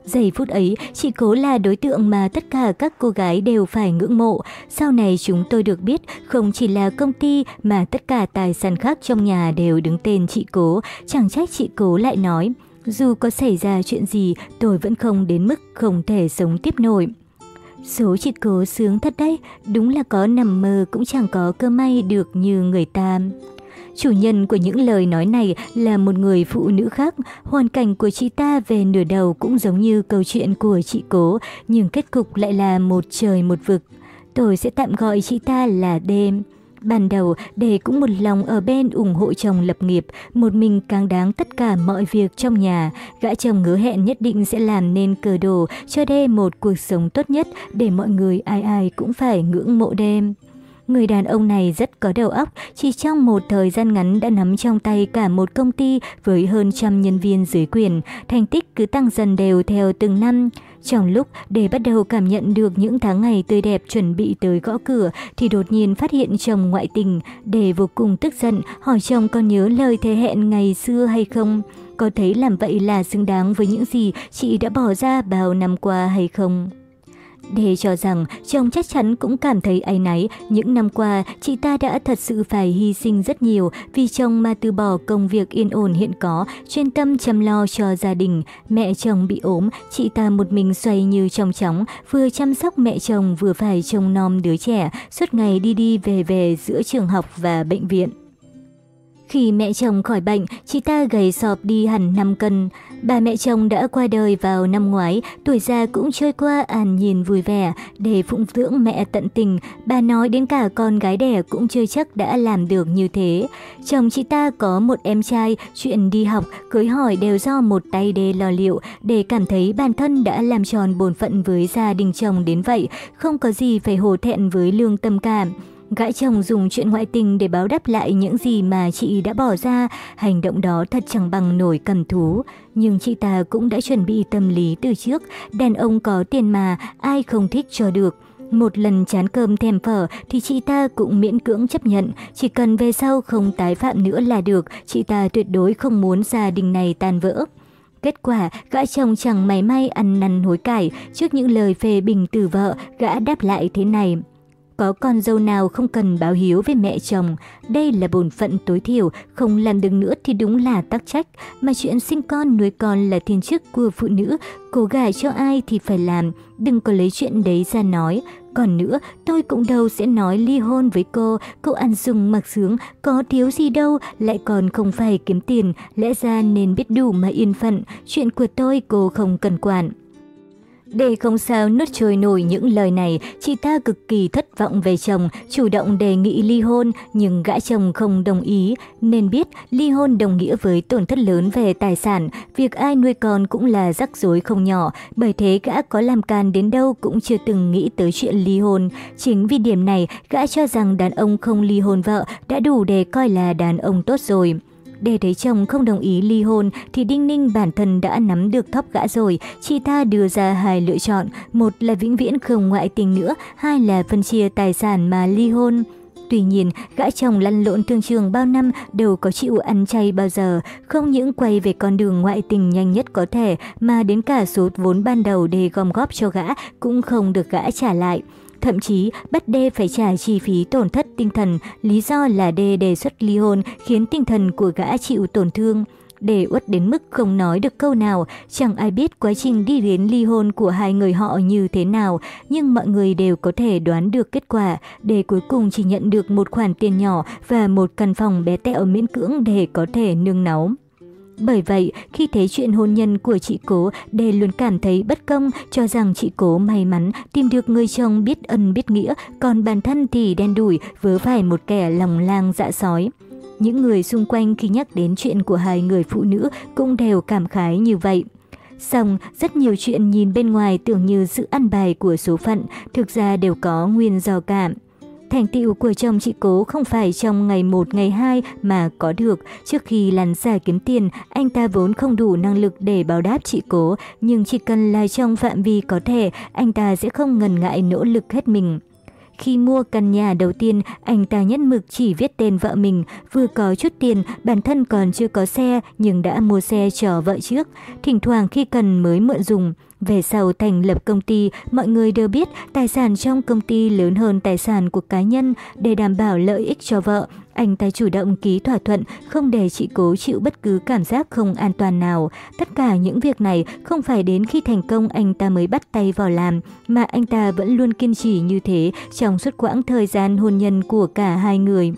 [SPEAKER 1] Giây phút ấy, chị cố là đối tượng mà tất cả các cô gái đều phải ngưỡng mộ. Sau này chúng tôi được biết không chỉ là công ty mà tất cả tài sản khác trong nhà đều đứng tên chị cố. Chẳng trách chị cố lại nói, dù có xảy ra chuyện gì tôi vẫn không đến mức không thể sống tiếp nổi. Số chị cố sướng thật đấy, đúng là có nằm mơ cũng chẳng có cơ may được như người ta. Chủ nhân của những lời nói này là một người phụ nữ khác, hoàn cảnh của chị ta về nửa đầu cũng giống như câu chuyện của chị cố, nhưng kết cục lại là một trời một vực. Tôi sẽ tạm gọi chị ta là đêm. Ban đầu, Đề cũng một lòng ở bên ủng hộ chồng lập nghiệp, một mình càng đáng tất cả mọi việc trong nhà. Gã chồng hứa hẹn nhất định sẽ làm nên cờ đồ cho Đề một cuộc sống tốt nhất để mọi người ai ai cũng phải ngưỡng mộ đêm. Người đàn ông này rất có đầu óc, chỉ trong một thời gian ngắn đã nắm trong tay cả một công ty với hơn trăm nhân viên dưới quyền, thành tích cứ tăng dần đều theo từng năm. Trong lúc để bắt đầu cảm nhận được những tháng ngày tươi đẹp chuẩn bị tới gõ cửa thì đột nhiên phát hiện chồng ngoại tình. Để vô cùng tức giận, hỏi chồng có nhớ lời thề hẹn ngày xưa hay không? Có thấy làm vậy là xứng đáng với những gì chị đã bỏ ra bao năm qua hay không? Đề cho rằng chồng chắc chắn cũng cảm thấy áy náy, những năm qua chị ta đã thật sự phải hy sinh rất nhiều vì chồng mà từ bỏ công việc yên ổn hiện có, chuyên tâm chăm lo cho gia đình. Mẹ chồng bị ốm, chị ta một mình xoay như trong chóng, vừa chăm sóc mẹ chồng vừa phải trông nom đứa trẻ, suốt ngày đi đi về về giữa trường học và bệnh viện. Khi mẹ chồng khỏi bệnh, chị ta gầy sọp đi hẳn 5 cân. Bà mẹ chồng đã qua đời vào năm ngoái, tuổi già cũng trôi qua an nhìn vui vẻ. Để phụng dưỡng mẹ tận tình, bà nói đến cả con gái đẻ cũng chưa chắc đã làm được như thế. Chồng chị ta có một em trai, chuyện đi học, cưới hỏi đều do một tay đê lo liệu, để cảm thấy bản thân đã làm tròn bổn phận với gia đình chồng đến vậy, không có gì phải hổ thẹn với lương tâm cảm. Gã chồng dùng chuyện ngoại tình để báo đáp lại những gì mà chị đã bỏ ra, hành động đó thật chẳng bằng nổi cầm thú. Nhưng chị ta cũng đã chuẩn bị tâm lý từ trước, đàn ông có tiền mà, ai không thích cho được. Một lần chán cơm thèm phở thì chị ta cũng miễn cưỡng chấp nhận, chỉ cần về sau không tái phạm nữa là được, chị ta tuyệt đối không muốn gia đình này tan vỡ. Kết quả, gã chồng chẳng mày may ăn năn hối cải, trước những lời phê bình từ vợ, gã đáp lại thế này. Có con dâu nào không cần báo hiếu với mẹ chồng, đây là bổn phận tối thiểu, không làm được nữa thì đúng là tắc trách, mà chuyện sinh con nuôi con là thiên chức của phụ nữ, cô gái cho ai thì phải làm, đừng có lấy chuyện đấy ra nói. Còn nữa, tôi cũng đâu sẽ nói ly hôn với cô, cô ăn dùng mặc sướng, có thiếu gì đâu, lại còn không phải kiếm tiền, lẽ ra nên biết đủ mà yên phận, chuyện của tôi cô không cần quản. Để không sao nuốt trôi nổi những lời này, chị ta cực kỳ thất vọng về chồng, chủ động đề nghị ly hôn, nhưng gã chồng không đồng ý. Nên biết, ly hôn đồng nghĩa với tổn thất lớn về tài sản, việc ai nuôi con cũng là rắc rối không nhỏ, bởi thế gã có làm can đến đâu cũng chưa từng nghĩ tới chuyện ly hôn. Chính vì điểm này, gã cho rằng đàn ông không ly hôn vợ đã đủ để coi là đàn ông tốt rồi. Để thấy chồng không đồng ý ly hôn thì Đinh Ninh bản thân đã nắm được thóp gã rồi. Chị ta đưa ra hai lựa chọn, một là vĩnh viễn không ngoại tình nữa, hai là phân chia tài sản mà ly hôn. Tuy nhiên, gã chồng lăn lộn thương trường bao năm đều có chịu ăn chay bao giờ, không những quay về con đường ngoại tình nhanh nhất có thể mà đến cả số vốn ban đầu để gom góp cho gã cũng không được gã trả lại. Thậm chí bắt D phải trả chi phí tổn thất tinh thần, lý do là D đề xuất ly hôn khiến tinh thần của gã chịu tổn thương. Để uất đến mức không nói được câu nào, chẳng ai biết quá trình đi đến ly hôn của hai người họ như thế nào, nhưng mọi người đều có thể đoán được kết quả, để cuối cùng chỉ nhận được một khoản tiền nhỏ và một căn phòng bé tẹo miễn cưỡng để có thể nương náu. Bởi vậy, khi thấy chuyện hôn nhân của chị cố, Đê luôn cảm thấy bất công, cho rằng chị cố may mắn tìm được người chồng biết ân biết nghĩa, còn bản thân thì đen đủi vớ phải một kẻ lòng lang dạ sói. Những người xung quanh khi nhắc đến chuyện của hai người phụ nữ cũng đều cảm khái như vậy. Xong, rất nhiều chuyện nhìn bên ngoài tưởng như sự ăn bài của số phận, thực ra đều có nguyên do cảm. Thành tựu của chồng chị Cố không phải trong ngày 1 ngày 2 mà có được. Trước khi lăn ra kiếm tiền, anh ta vốn không đủ năng lực để báo đáp chị Cố, nhưng chỉ cần là trong phạm vi có thể, anh ta sẽ không ngần ngại nỗ lực hết mình. Khi mua căn nhà đầu tiên, anh ta nhất mực chỉ viết tên vợ mình, vừa có chút tiền, bản thân còn chưa có xe nhưng đã mua xe chở vợ trước. Thỉnh thoảng khi cần mới mượn dùng. Về sau thành lập công ty, mọi người đều biết tài sản trong công ty lớn hơn tài sản của cá nhân để đảm bảo lợi ích cho vợ. Anh ta chủ động ký thỏa thuận, không để chị cố chịu bất cứ cảm giác không an toàn nào. Tất cả những việc này không phải đến khi thành công anh ta mới bắt tay vào làm, mà anh ta vẫn luôn kiên trì như thế trong suốt quãng thời gian hôn nhân của cả hai người.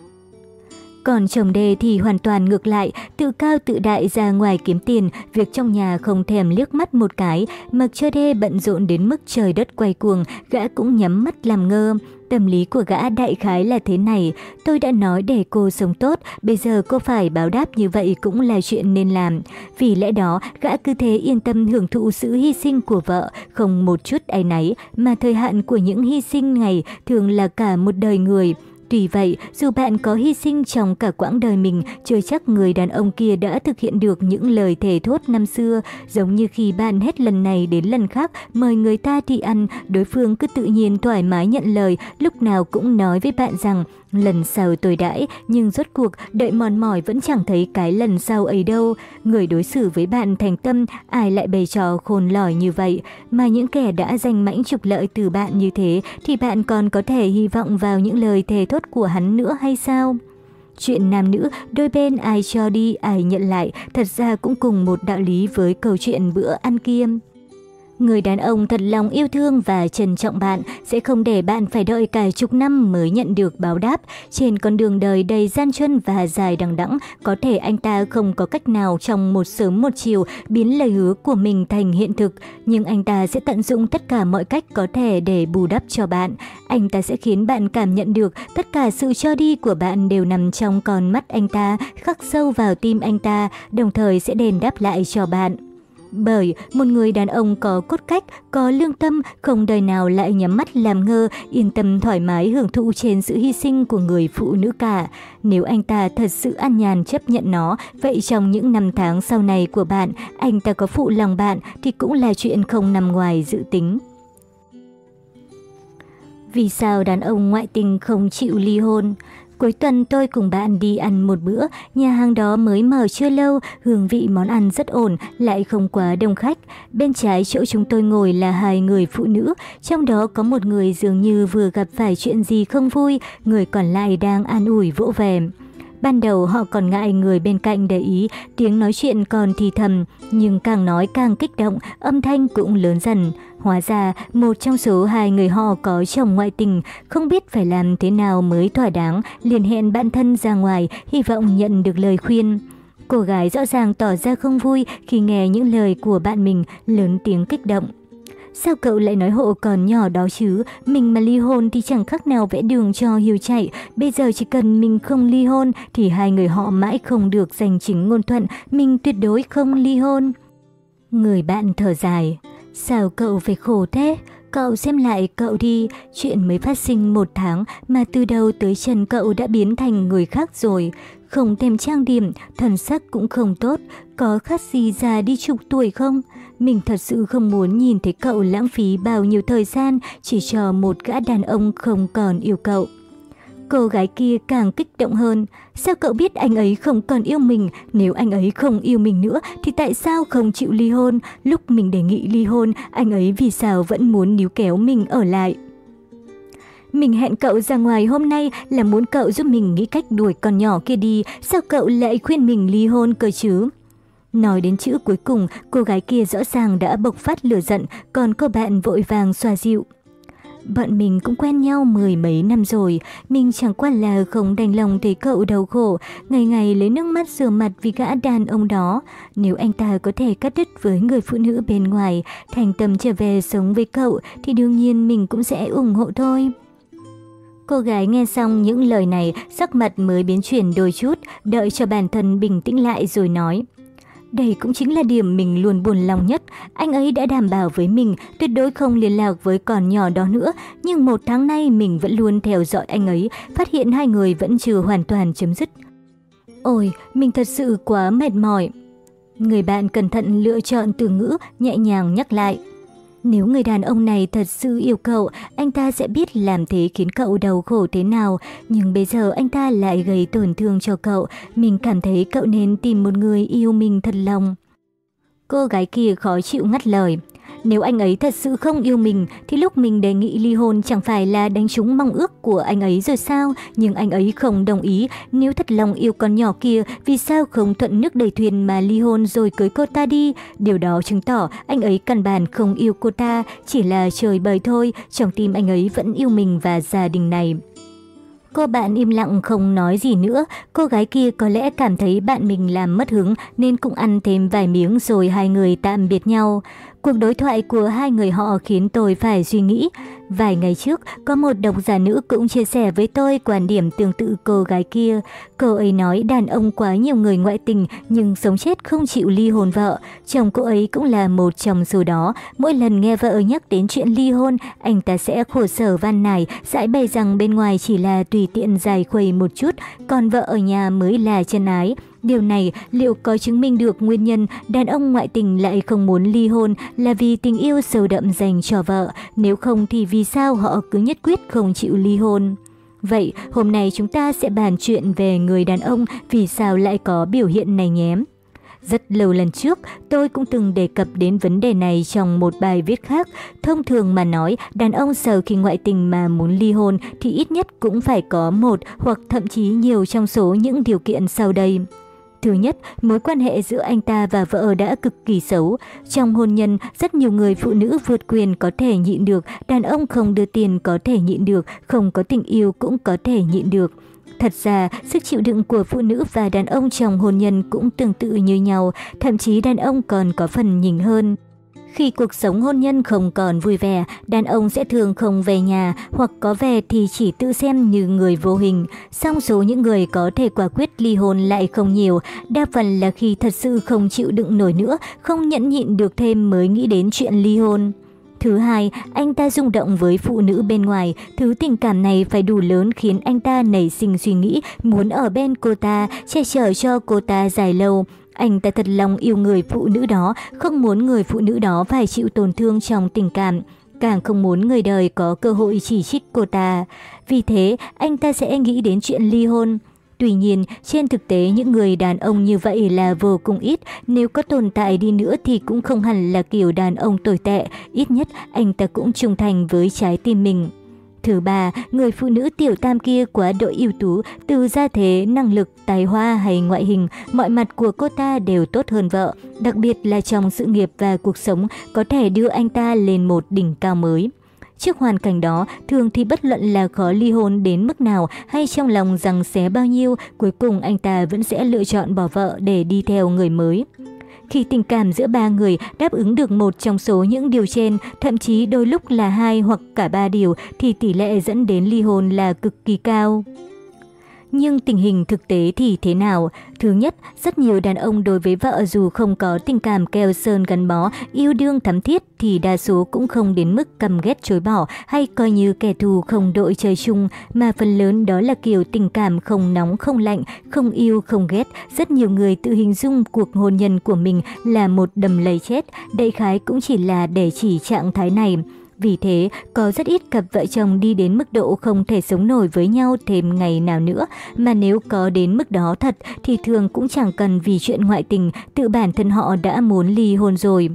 [SPEAKER 1] Còn chồng đê thì hoàn toàn ngược lại, tự cao tự đại ra ngoài kiếm tiền, việc trong nhà không thèm liếc mắt một cái, mặc cho đê bận rộn đến mức trời đất quay cuồng, gã cũng nhắm mắt làm ngơ. Tâm lý của gã đại khái là thế này, tôi đã nói để cô sống tốt, bây giờ cô phải báo đáp như vậy cũng là chuyện nên làm. Vì lẽ đó, gã cứ thế yên tâm hưởng thụ sự hy sinh của vợ, không một chút áy náy, mà thời hạn của những hy sinh này thường là cả một đời người. Tuy vậy, dù bạn có hy sinh trong cả quãng đời mình, chưa chắc người đàn ông kia đã thực hiện được những lời thề thốt năm xưa. Giống như khi bạn hết lần này đến lần khác mời người ta đi ăn, đối phương cứ tự nhiên thoải mái nhận lời, lúc nào cũng nói với bạn rằng Lần sau tôi đãi, nhưng rốt cuộc đợi mòn mỏi vẫn chẳng thấy cái lần sau ấy đâu. Người đối xử với bạn thành tâm, ai lại bày trò khôn lỏi như vậy. Mà những kẻ đã danh mãnh trục lợi từ bạn như thế, thì bạn còn có thể hy vọng vào những lời thề thốt của hắn nữa hay sao? Chuyện nam nữ, đôi bên ai cho đi, ai nhận lại, thật ra cũng cùng một đạo lý với câu chuyện bữa ăn kiêm Người đàn ông thật lòng yêu thương và trân trọng bạn sẽ không để bạn phải đợi cả chục năm mới nhận được báo đáp. Trên con đường đời đầy gian truân và dài đằng đẵng, có thể anh ta không có cách nào trong một sớm một chiều biến lời hứa của mình thành hiện thực, nhưng anh ta sẽ tận dụng tất cả mọi cách có thể để bù đắp cho bạn. Anh ta sẽ khiến bạn cảm nhận được tất cả sự cho đi của bạn đều nằm trong con mắt anh ta, khắc sâu vào tim anh ta, đồng thời sẽ đền đáp lại cho bạn. Bởi một người đàn ông có cốt cách, có lương tâm, không đời nào lại nhắm mắt làm ngơ, yên tâm thoải mái hưởng thụ trên sự hy sinh của người phụ nữ cả. Nếu anh ta thật sự an nhàn chấp nhận nó, vậy trong những năm tháng sau này của bạn, anh ta có phụ lòng bạn thì cũng là chuyện không nằm ngoài dự tính. Vì sao đàn ông ngoại tình không chịu ly hôn? Cuối tuần tôi cùng bạn đi ăn một bữa, nhà hàng đó mới mở chưa lâu, hương vị món ăn rất ổn, lại không quá đông khách. Bên trái chỗ chúng tôi ngồi là hai người phụ nữ, trong đó có một người dường như vừa gặp phải chuyện gì không vui, người còn lại đang an ủi vỗ về. Ban đầu họ còn ngại người bên cạnh để ý, tiếng nói chuyện còn thì thầm, nhưng càng nói càng kích động, âm thanh cũng lớn dần. Hóa ra, một trong số hai người họ có chồng ngoại tình, không biết phải làm thế nào mới thỏa đáng, liền hẹn bạn thân ra ngoài, hy vọng nhận được lời khuyên. Cô gái rõ ràng tỏ ra không vui khi nghe những lời của bạn mình lớn tiếng kích động. Sao cậu lại nói hộ còn nhỏ đó chứ? Mình mà ly hôn thì chẳng khác nào vẽ đường cho hiu chạy. Bây giờ chỉ cần mình không ly hôn thì hai người họ mãi không được giành chính ngôn thuận. Mình tuyệt đối không ly hôn. Người bạn thở dài. Sao cậu phải khổ thế? Cậu xem lại cậu đi, chuyện mới phát sinh một tháng mà từ đầu tới chân cậu đã biến thành người khác rồi. Không thêm trang điểm, thần sắc cũng không tốt, có khác gì già đi chục tuổi không? Mình thật sự không muốn nhìn thấy cậu lãng phí bao nhiêu thời gian chỉ cho một gã đàn ông không còn yêu cậu. Cô gái kia càng kích động hơn. Sao cậu biết anh ấy không còn yêu mình? Nếu anh ấy không yêu mình nữa thì tại sao không chịu ly hôn? Lúc mình đề nghị ly hôn, anh ấy vì sao vẫn muốn níu kéo mình ở lại? Mình hẹn cậu ra ngoài hôm nay là muốn cậu giúp mình nghĩ cách đuổi con nhỏ kia đi. Sao cậu lại khuyên mình ly hôn cơ chứ? Nói đến chữ cuối cùng, cô gái kia rõ ràng đã bộc phát lửa giận, còn cô bạn vội vàng xoa dịu. Bọn mình cũng quen nhau mười mấy năm rồi, mình chẳng qua là không đành lòng thấy cậu đau khổ, ngày ngày lấy nước mắt rửa mặt vì gã đàn ông đó. Nếu anh ta có thể cắt đứt với người phụ nữ bên ngoài, thành tâm trở về sống với cậu, thì đương nhiên mình cũng sẽ ủng hộ thôi. Cô gái nghe xong những lời này, sắc mặt mới biến chuyển đôi chút, đợi cho bản thân bình tĩnh lại rồi nói. Đây cũng chính là điểm mình luôn buồn lòng nhất. Anh ấy đã đảm bảo với mình tuyệt đối không liên lạc với con nhỏ đó nữa. Nhưng một tháng nay mình vẫn luôn theo dõi anh ấy, phát hiện hai người vẫn chưa hoàn toàn chấm dứt. Ôi, mình thật sự quá mệt mỏi. Người bạn cẩn thận lựa chọn từ ngữ, nhẹ nhàng nhắc lại. Nếu người đàn ông này thật sự yêu cậu, anh ta sẽ biết làm thế khiến cậu đau khổ thế nào. Nhưng bây giờ anh ta lại gây tổn thương cho cậu. Mình cảm thấy cậu nên tìm một người yêu mình thật lòng. Cô gái kia khó chịu ngắt lời. Nếu anh ấy thật sự không yêu mình thì lúc mình đề nghị ly hôn chẳng phải là đánh trúng mong ước của anh ấy rồi sao? Nhưng anh ấy không đồng ý. Nếu thật lòng yêu con nhỏ kia, vì sao không thuận nước đầy thuyền mà ly hôn rồi cưới cô ta đi? Điều đó chứng tỏ anh ấy căn bản không yêu cô ta, chỉ là trời bời thôi. Trong tim anh ấy vẫn yêu mình và gia đình này. Cô bạn im lặng không nói gì nữa, cô gái kia có lẽ cảm thấy bạn mình làm mất hứng nên cũng ăn thêm vài miếng rồi hai người tạm biệt nhau. Cuộc đối thoại của hai người họ khiến tôi phải suy nghĩ. Vài ngày trước, có một độc giả nữ cũng chia sẻ với tôi quan điểm tương tự cô gái kia. Cô ấy nói đàn ông quá nhiều người ngoại tình nhưng sống chết không chịu ly hôn vợ. Chồng cô ấy cũng là một trong số đó. Mỗi lần nghe vợ nhắc đến chuyện ly hôn, anh ta sẽ khổ sở van nài, giải bày rằng bên ngoài chỉ là tùy tiện dài khuây một chút, còn vợ ở nhà mới là chân ái. Điều này liệu có chứng minh được nguyên nhân đàn ông ngoại tình lại không muốn ly hôn là vì tình yêu sâu đậm dành cho vợ, nếu không thì vì sao họ cứ nhất quyết không chịu ly hôn? Vậy hôm nay chúng ta sẽ bàn chuyện về người đàn ông vì sao lại có biểu hiện này nhé. Rất lâu lần trước, tôi cũng từng đề cập đến vấn đề này trong một bài viết khác. Thông thường mà nói, đàn ông sau khi ngoại tình mà muốn ly hôn thì ít nhất cũng phải có một hoặc thậm chí nhiều trong số những điều kiện sau đây. Thứ nhất, mối quan hệ giữa anh ta và vợ đã cực kỳ xấu. Trong hôn nhân, rất nhiều người phụ nữ vượt quyền có thể nhịn được, đàn ông không đưa tiền có thể nhịn được, không có tình yêu cũng có thể nhịn được. Thật ra, sức chịu đựng của phụ nữ và đàn ông trong hôn nhân cũng tương tự như nhau, thậm chí đàn ông còn có phần nhỉnh hơn. Khi cuộc sống hôn nhân không còn vui vẻ, đàn ông sẽ thường không về nhà hoặc có về thì chỉ tự xem như người vô hình. Song số những người có thể quả quyết ly hôn lại không nhiều, đa phần là khi thật sự không chịu đựng nổi nữa, không nhẫn nhịn được thêm mới nghĩ đến chuyện ly hôn. Thứ hai, anh ta rung động với phụ nữ bên ngoài, thứ tình cảm này phải đủ lớn khiến anh ta nảy sinh suy nghĩ muốn ở bên cô ta, che chở cho cô ta dài lâu. Anh ta thật lòng yêu người phụ nữ đó, không muốn người phụ nữ đó phải chịu tổn thương trong tình cảm. Càng không muốn người đời có cơ hội chỉ trích cô ta. Vì thế, anh ta sẽ nghĩ đến chuyện ly hôn. Tuy nhiên, trên thực tế những người đàn ông như vậy là vô cùng ít, nếu có tồn tại đi nữa thì cũng không hẳn là kiểu đàn ông tồi tệ, ít nhất anh ta cũng trung thành với trái tim mình. Thứ ba, người phụ nữ tiểu tam kia quá độ ưu tú, từ gia thế, năng lực, tài hoa hay ngoại hình, mọi mặt của cô ta đều tốt hơn vợ, đặc biệt là trong sự nghiệp và cuộc sống có thể đưa anh ta lên một đỉnh cao mới. Trước hoàn cảnh đó, thường thì bất luận là khó ly hôn đến mức nào hay trong lòng rằng xé bao nhiêu, cuối cùng anh ta vẫn sẽ lựa chọn bỏ vợ để đi theo người mới. Khi tình cảm giữa ba người đáp ứng được một trong số những điều trên, thậm chí đôi lúc là hai hoặc cả ba điều, thì tỷ lệ dẫn đến ly hôn là cực kỳ cao. Nhưng tình hình thực tế thì thế nào? Thứ nhất, rất nhiều đàn ông đối với vợ dù không có tình cảm keo sơn gắn bó, yêu đương thắm thiết thì đa số cũng không đến mức căm ghét chối bỏ hay coi như kẻ thù không đội trời chung, mà phần lớn đó là kiểu tình cảm không nóng không lạnh, không yêu không ghét. Rất nhiều người tự hình dung cuộc hôn nhân của mình là một đầm lầy chết, đại khái cũng chỉ là để chỉ trạng thái này. Vì thế, có rất ít cặp vợ chồng đi đến mức độ không thể sống nổi với nhau thêm ngày nào nữa, mà nếu có đến mức đó thật thì thường cũng chẳng cần vì chuyện ngoại tình, tự bản thân họ đã muốn ly hôn rồi.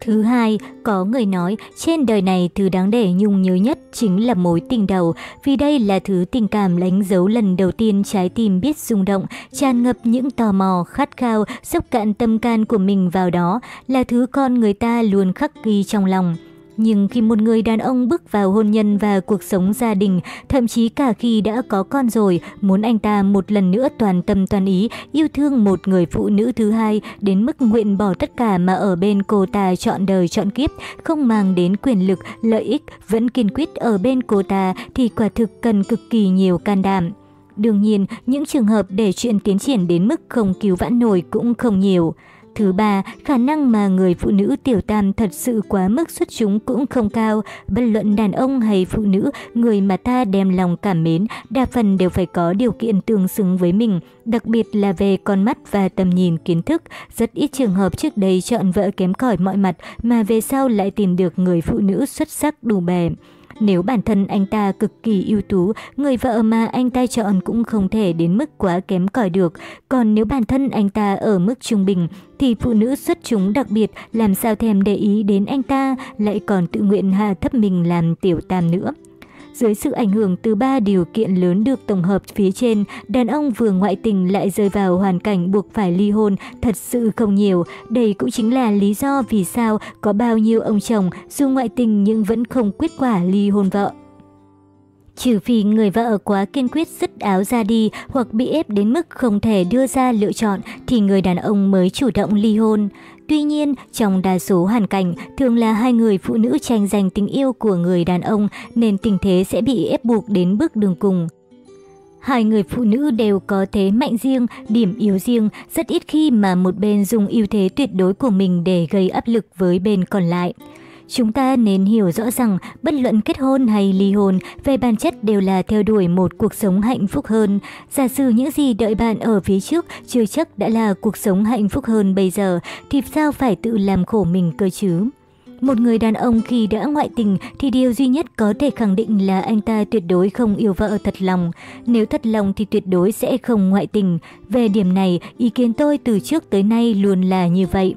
[SPEAKER 1] Thứ hai, có người nói trên đời này thứ đáng để nhung nhớ nhất chính là mối tình đầu, vì đây là thứ tình cảm đánh dấu lần đầu tiên trái tim biết rung động, tràn ngập những tò mò, khát khao, dốc cạn tâm can của mình vào đó, là thứ con người ta luôn khắc ghi trong lòng. Nhưng khi một người đàn ông bước vào hôn nhân và cuộc sống gia đình, thậm chí cả khi đã có con rồi, muốn anh ta một lần nữa toàn tâm toàn ý, yêu thương một người phụ nữ thứ hai, đến mức nguyện bỏ tất cả mà ở bên cô ta chọn đời chọn kiếp, không mang đến quyền lực, lợi ích, vẫn kiên quyết ở bên cô ta thì quả thực cần cực kỳ nhiều can đảm. Đương nhiên, những trường hợp để chuyện tiến triển đến mức không cứu vãn nổi cũng không nhiều. Thứ ba, khả năng mà người phụ nữ tiểu tam thật sự quá mức xuất chúng cũng không cao. Bất luận đàn ông hay phụ nữ, người mà ta đem lòng cảm mến, đa phần đều phải có điều kiện tương xứng với mình, đặc biệt là về con mắt và tầm nhìn kiến thức. Rất ít trường hợp trước đây chọn vợ kém cỏi mọi mặt mà về sau lại tìm được người phụ nữ xuất sắc đủ bề nếu bản thân anh ta cực kỳ ưu tú, người vợ mà anh ta chọn cũng không thể đến mức quá kém cỏi được. Còn nếu bản thân anh ta ở mức trung bình, thì phụ nữ xuất chúng đặc biệt làm sao thèm để ý đến anh ta, lại còn tự nguyện hạ thấp mình làm tiểu tam nữa. Dưới sự ảnh hưởng từ ba điều kiện lớn được tổng hợp phía trên, đàn ông vừa ngoại tình lại rơi vào hoàn cảnh buộc phải ly hôn thật sự không nhiều. Đây cũng chính là lý do vì sao có bao nhiêu ông chồng dù ngoại tình nhưng vẫn không quyết quả ly hôn vợ. Trừ phi người vợ quá kiên quyết dứt áo ra đi hoặc bị ép đến mức không thể đưa ra lựa chọn thì người đàn ông mới chủ động ly hôn. Tuy nhiên, trong đa số hoàn cảnh, thường là hai người phụ nữ tranh giành tình yêu của người đàn ông nên tình thế sẽ bị ép buộc đến bước đường cùng. Hai người phụ nữ đều có thế mạnh riêng, điểm yếu riêng, rất ít khi mà một bên dùng ưu thế tuyệt đối của mình để gây áp lực với bên còn lại. Chúng ta nên hiểu rõ rằng bất luận kết hôn hay ly hôn về bản chất đều là theo đuổi một cuộc sống hạnh phúc hơn. Giả sử những gì đợi bạn ở phía trước chưa chắc đã là cuộc sống hạnh phúc hơn bây giờ thì sao phải tự làm khổ mình cơ chứ? Một người đàn ông khi đã ngoại tình thì điều duy nhất có thể khẳng định là anh ta tuyệt đối không yêu vợ thật lòng. Nếu thật lòng thì tuyệt đối sẽ không ngoại tình. Về điểm này, ý kiến tôi từ trước tới nay luôn là như vậy.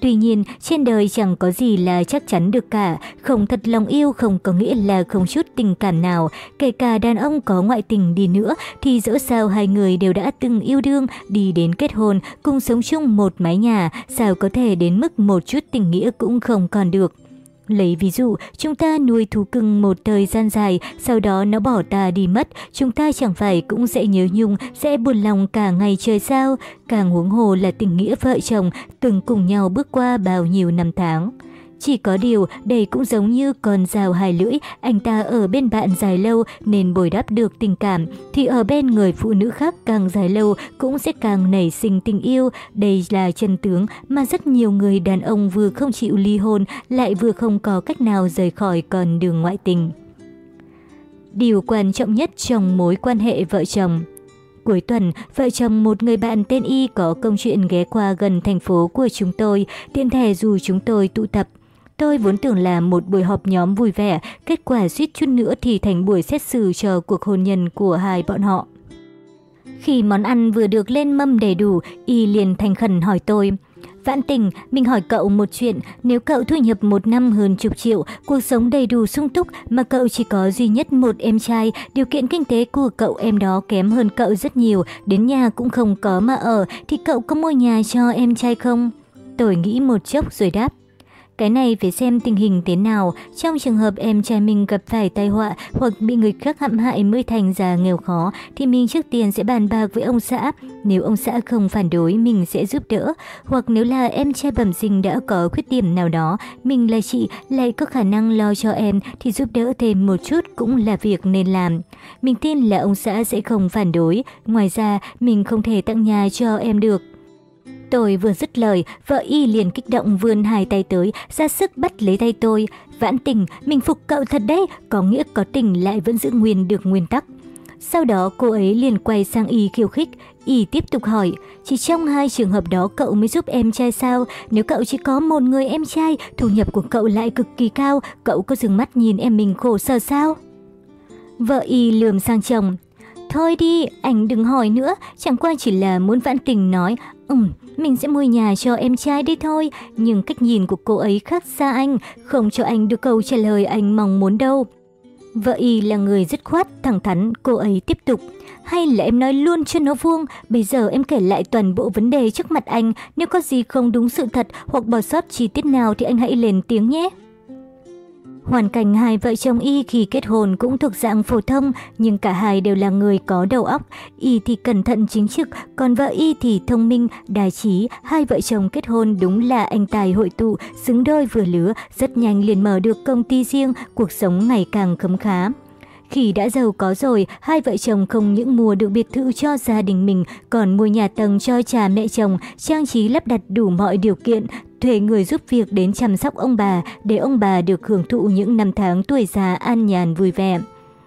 [SPEAKER 1] Tuy nhiên, trên đời chẳng có gì là chắc chắn được cả, không thật lòng yêu không có nghĩa là không chút tình cảm nào, kể cả đàn ông có ngoại tình đi nữa thì dẫu sao hai người đều đã từng yêu đương, đi đến kết hôn, cùng sống chung một mái nhà, sao có thể đến mức một chút tình nghĩa cũng không còn được. Lấy ví dụ, chúng ta nuôi thú cưng một thời gian dài, sau đó nó bỏ ta đi mất, chúng ta chẳng phải cũng sẽ nhớ nhung, sẽ buồn lòng cả ngày trời sao? Càng huống hồ là tình nghĩa vợ chồng, từng cùng nhau bước qua bao nhiêu năm tháng. Chỉ có điều, đây cũng giống như con rào hai lưỡi, anh ta ở bên bạn dài lâu nên bồi đắp được tình cảm, thì ở bên người phụ nữ khác càng dài lâu cũng sẽ càng nảy sinh tình yêu. Đây là chân tướng mà rất nhiều người đàn ông vừa không chịu ly hôn lại vừa không có cách nào rời khỏi con đường ngoại tình. Điều quan trọng nhất trong mối quan hệ vợ chồng Cuối tuần, vợ chồng một người bạn tên Y có công chuyện ghé qua gần thành phố của chúng tôi, tiện thể dù chúng tôi tụ tập. Tôi vốn tưởng là một buổi họp nhóm vui vẻ, kết quả suýt chút nữa thì thành buổi xét xử chờ cuộc hôn nhân của hai bọn họ. Khi món ăn vừa được lên mâm đầy đủ, Y liền thành khẩn hỏi tôi. Vãn tình, mình hỏi cậu một chuyện, nếu cậu thu nhập một năm hơn chục triệu, cuộc sống đầy đủ sung túc mà cậu chỉ có duy nhất một em trai, điều kiện kinh tế của cậu em đó kém hơn cậu rất nhiều, đến nhà cũng không có mà ở, thì cậu có mua nhà cho em trai không? Tôi nghĩ một chốc rồi đáp. Cái này phải xem tình hình thế nào, trong trường hợp em trai mình gặp phải tai họa hoặc bị người khác hãm hại mới thành ra nghèo khó, thì mình trước tiên sẽ bàn bạc với ông xã. Nếu ông xã không phản đối, mình sẽ giúp đỡ. Hoặc nếu là em trai bẩm sinh đã có khuyết điểm nào đó, mình là chị lại có khả năng lo cho em thì giúp đỡ thêm một chút cũng là việc nên làm. Mình tin là ông xã sẽ không phản đối. Ngoài ra, mình không thể tặng nhà cho em được. Tôi vừa dứt lời, vợ y liền kích động vươn hai tay tới, ra sức bắt lấy tay tôi. Vãn tình, mình phục cậu thật đấy, có nghĩa có tình lại vẫn giữ nguyên được nguyên tắc. Sau đó cô ấy liền quay sang Y khiêu khích, Y tiếp tục hỏi, chỉ trong hai trường hợp đó cậu mới giúp em trai sao? Nếu cậu chỉ có một người em trai, thu nhập của cậu lại cực kỳ cao, cậu có dừng mắt nhìn em mình khổ sở sao? Vợ Y lườm sang chồng, Thôi đi, anh đừng hỏi nữa, chẳng qua chỉ là muốn vãn tình nói, ừm, mình sẽ mua nhà cho em trai đi thôi, nhưng cách nhìn của cô ấy khác xa anh, không cho anh được câu trả lời anh mong muốn đâu. Vợ y là người dứt khoát, thẳng thắn, cô ấy tiếp tục. Hay là em nói luôn cho nó vuông, bây giờ em kể lại toàn bộ vấn đề trước mặt anh, nếu có gì không đúng sự thật hoặc bỏ sót chi tiết nào thì anh hãy lên tiếng nhé. Hoàn cảnh hai vợ chồng Y khi kết hôn cũng thuộc dạng phổ thông, nhưng cả hai đều là người có đầu óc. Y thì cẩn thận chính trực, còn vợ Y thì thông minh, đài trí. Hai vợ chồng kết hôn đúng là anh tài hội tụ, xứng đôi vừa lứa, rất nhanh liền mở được công ty riêng, cuộc sống ngày càng khấm khá. Khi đã giàu có rồi, hai vợ chồng không những mua được biệt thự cho gia đình mình, còn mua nhà tầng cho cha mẹ chồng, trang trí lắp đặt đủ mọi điều kiện, thuê người giúp việc đến chăm sóc ông bà để ông bà được hưởng thụ những năm tháng tuổi già an nhàn vui vẻ.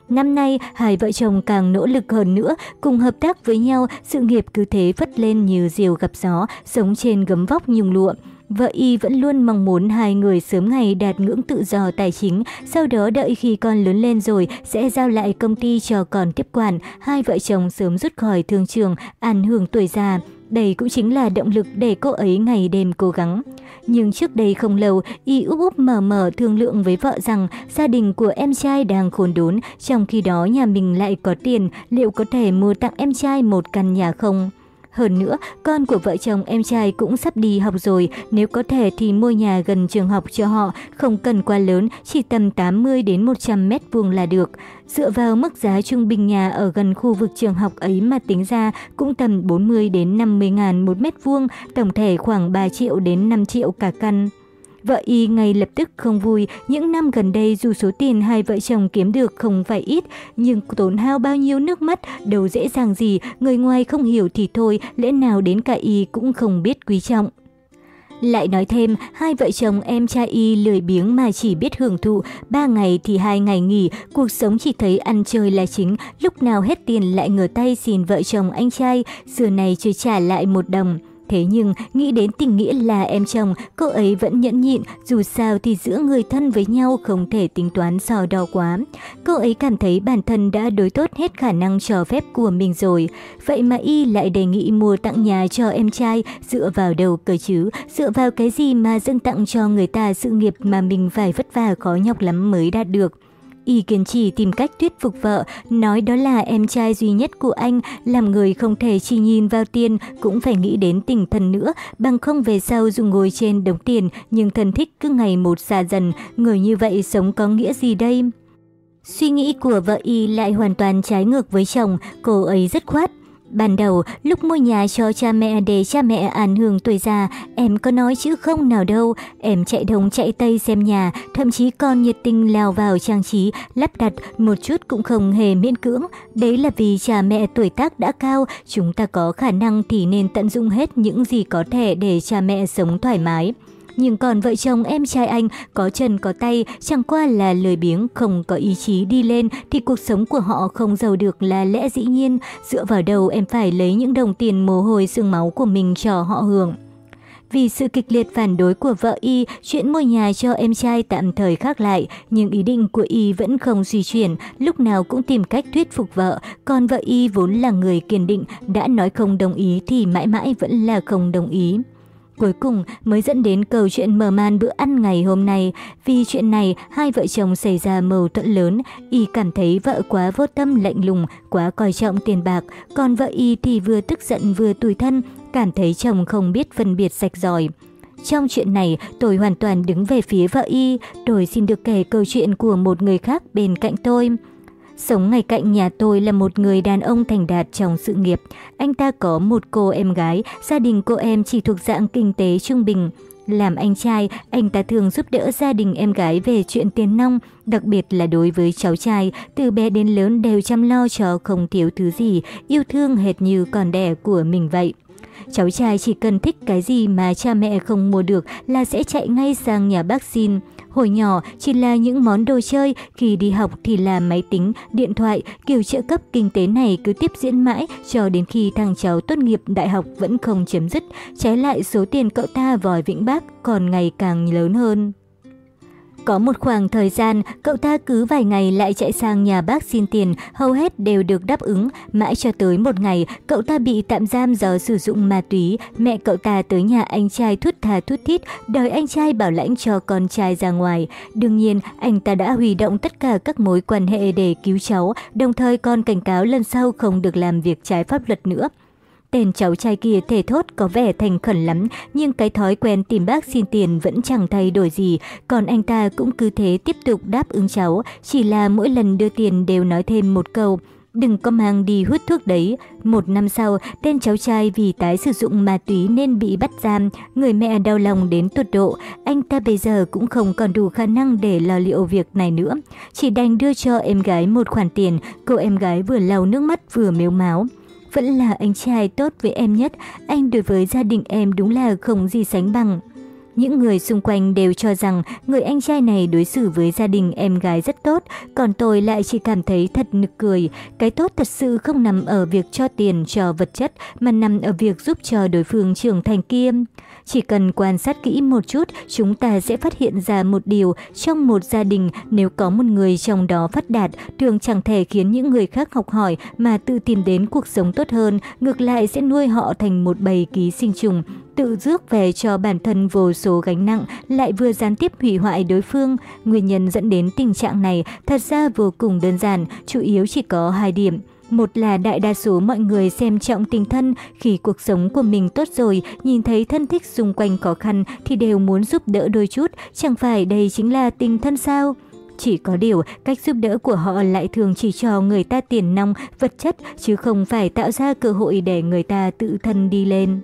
[SPEAKER 1] Năm nay, hai vợ chồng càng nỗ lực hơn nữa, cùng hợp tác với nhau, sự nghiệp cứ thế vất lên như diều gặp gió, sống trên gấm vóc nhung lụa. Vợ y vẫn luôn mong muốn hai người sớm ngày đạt ngưỡng tự do tài chính, sau đó đợi khi con lớn lên rồi sẽ giao lại công ty cho con tiếp quản, hai vợ chồng sớm rút khỏi thương trường, an hưởng tuổi già. Đây cũng chính là động lực để cô ấy ngày đêm cố gắng. Nhưng trước đây không lâu, y úp úp mở mở thương lượng với vợ rằng gia đình của em trai đang khốn đốn, trong khi đó nhà mình lại có tiền, liệu có thể mua tặng em trai một căn nhà không? Hơn nữa, con của vợ chồng em trai cũng sắp đi học rồi, nếu có thể thì mua nhà gần trường học cho họ, không cần quá lớn, chỉ tầm 80 đến 100 mét vuông là được. Dựa vào mức giá trung bình nhà ở gần khu vực trường học ấy mà tính ra cũng tầm 40 đến 50 ngàn một mét vuông, tổng thể khoảng 3 triệu đến 5 triệu cả căn. Vợ y ngay lập tức không vui, những năm gần đây dù số tiền hai vợ chồng kiếm được không phải ít, nhưng tốn hao bao nhiêu nước mắt, đâu dễ dàng gì, người ngoài không hiểu thì thôi, lẽ nào đến cả y cũng không biết quý trọng. Lại nói thêm, hai vợ chồng em trai y lười biếng mà chỉ biết hưởng thụ, ba ngày thì hai ngày nghỉ, cuộc sống chỉ thấy ăn chơi là chính, lúc nào hết tiền lại ngửa tay xin vợ chồng anh trai, xưa này chưa trả lại một đồng. Thế nhưng, nghĩ đến tình nghĩa là em chồng, cô ấy vẫn nhẫn nhịn, dù sao thì giữa người thân với nhau không thể tính toán so đo quá. Cô ấy cảm thấy bản thân đã đối tốt hết khả năng cho phép của mình rồi. Vậy mà Y lại đề nghị mua tặng nhà cho em trai, dựa vào đầu cơ chứ, dựa vào cái gì mà dâng tặng cho người ta sự nghiệp mà mình phải vất vả khó nhọc lắm mới đạt được. Y kiên trì tìm cách thuyết phục vợ, nói đó là em trai duy nhất của anh, làm người không thể chỉ nhìn vào tiền, cũng phải nghĩ đến tình thân nữa, bằng không về sau dùng ngồi trên đống tiền, nhưng thân thích cứ ngày một xa dần, người như vậy sống có nghĩa gì đây? Suy nghĩ của vợ Y lại hoàn toàn trái ngược với chồng, cô ấy rất khoát, Ban đầu, lúc mua nhà cho cha mẹ để cha mẹ an hưởng tuổi già, em có nói chữ không nào đâu. Em chạy đông chạy tây xem nhà, thậm chí còn nhiệt tình lao vào trang trí, lắp đặt một chút cũng không hề miễn cưỡng. Đấy là vì cha mẹ tuổi tác đã cao, chúng ta có khả năng thì nên tận dụng hết những gì có thể để cha mẹ sống thoải mái nhưng còn vợ chồng em trai anh có chân có tay, chẳng qua là lười biếng, không có ý chí đi lên thì cuộc sống của họ không giàu được là lẽ dĩ nhiên. Dựa vào đầu em phải lấy những đồng tiền mồ hôi xương máu của mình cho họ hưởng. Vì sự kịch liệt phản đối của vợ Y, chuyện mua nhà cho em trai tạm thời khác lại, nhưng ý định của Y vẫn không di chuyển, lúc nào cũng tìm cách thuyết phục vợ, còn vợ Y vốn là người kiên định, đã nói không đồng ý thì mãi mãi vẫn là không đồng ý. Cuối cùng mới dẫn đến câu chuyện mở màn bữa ăn ngày hôm nay. Vì chuyện này, hai vợ chồng xảy ra mâu thuẫn lớn. Y cảm thấy vợ quá vô tâm lạnh lùng, quá coi trọng tiền bạc. Còn vợ Y thì vừa tức giận vừa tủi thân, cảm thấy chồng không biết phân biệt sạch giỏi. Trong chuyện này, tôi hoàn toàn đứng về phía vợ Y. Tôi xin được kể câu chuyện của một người khác bên cạnh tôi. Sống ngay cạnh nhà tôi là một người đàn ông thành đạt trong sự nghiệp. Anh ta có một cô em gái, gia đình cô em chỉ thuộc dạng kinh tế trung bình. Làm anh trai, anh ta thường giúp đỡ gia đình em gái về chuyện tiền nong, đặc biệt là đối với cháu trai, từ bé đến lớn đều chăm lo cho không thiếu thứ gì, yêu thương hệt như con đẻ của mình vậy. Cháu trai chỉ cần thích cái gì mà cha mẹ không mua được là sẽ chạy ngay sang nhà bác xin. Hồi nhỏ chỉ là những món đồ chơi, khi đi học thì là máy tính, điện thoại, kiểu trợ cấp kinh tế này cứ tiếp diễn mãi cho đến khi thằng cháu tốt nghiệp đại học vẫn không chấm dứt, trái lại số tiền cậu ta vòi vĩnh bác còn ngày càng lớn hơn. Có một khoảng thời gian, cậu ta cứ vài ngày lại chạy sang nhà bác xin tiền, hầu hết đều được đáp ứng. Mãi cho tới một ngày, cậu ta bị tạm giam do sử dụng ma túy. Mẹ cậu ta tới nhà anh trai thút thà thút thít, đòi anh trai bảo lãnh cho con trai ra ngoài. Đương nhiên, anh ta đã huy động tất cả các mối quan hệ để cứu cháu, đồng thời còn cảnh cáo lần sau không được làm việc trái pháp luật nữa. Tên cháu trai kia thể thốt có vẻ thành khẩn lắm, nhưng cái thói quen tìm bác xin tiền vẫn chẳng thay đổi gì. Còn anh ta cũng cứ thế tiếp tục đáp ứng cháu, chỉ là mỗi lần đưa tiền đều nói thêm một câu đừng có mang đi hút thuốc đấy. Một năm sau, tên cháu trai vì tái sử dụng ma túy nên bị bắt giam, người mẹ đau lòng đến tột độ. Anh ta bây giờ cũng không còn đủ khả năng để lo liệu việc này nữa. Chỉ đành đưa cho em gái một khoản tiền, cô em gái vừa lau nước mắt vừa mếu máu. Vẫn là anh trai tốt với em nhất, anh đối với gia đình em đúng là không gì sánh bằng. Những người xung quanh đều cho rằng người anh trai này đối xử với gia đình em gái rất tốt, còn tôi lại chỉ cảm thấy thật nực cười. Cái tốt thật sự không nằm ở việc cho tiền, cho vật chất, mà nằm ở việc giúp cho đối phương trưởng thành kia. Chỉ cần quan sát kỹ một chút, chúng ta sẽ phát hiện ra một điều, trong một gia đình nếu có một người trong đó phát đạt, thường chẳng thể khiến những người khác học hỏi mà tự tìm đến cuộc sống tốt hơn, ngược lại sẽ nuôi họ thành một bầy ký sinh trùng, tự rước về cho bản thân vô số gánh nặng, lại vừa gián tiếp hủy hoại đối phương. Nguyên nhân dẫn đến tình trạng này thật ra vô cùng đơn giản, chủ yếu chỉ có hai điểm. Một là đại đa số mọi người xem trọng tình thân, khi cuộc sống của mình tốt rồi, nhìn thấy thân thích xung quanh khó khăn thì đều muốn giúp đỡ đôi chút, chẳng phải đây chính là tình thân sao? Chỉ có điều, cách giúp đỡ của họ lại thường chỉ cho người ta tiền nong, vật chất, chứ không phải tạo ra cơ hội để người ta tự thân đi lên.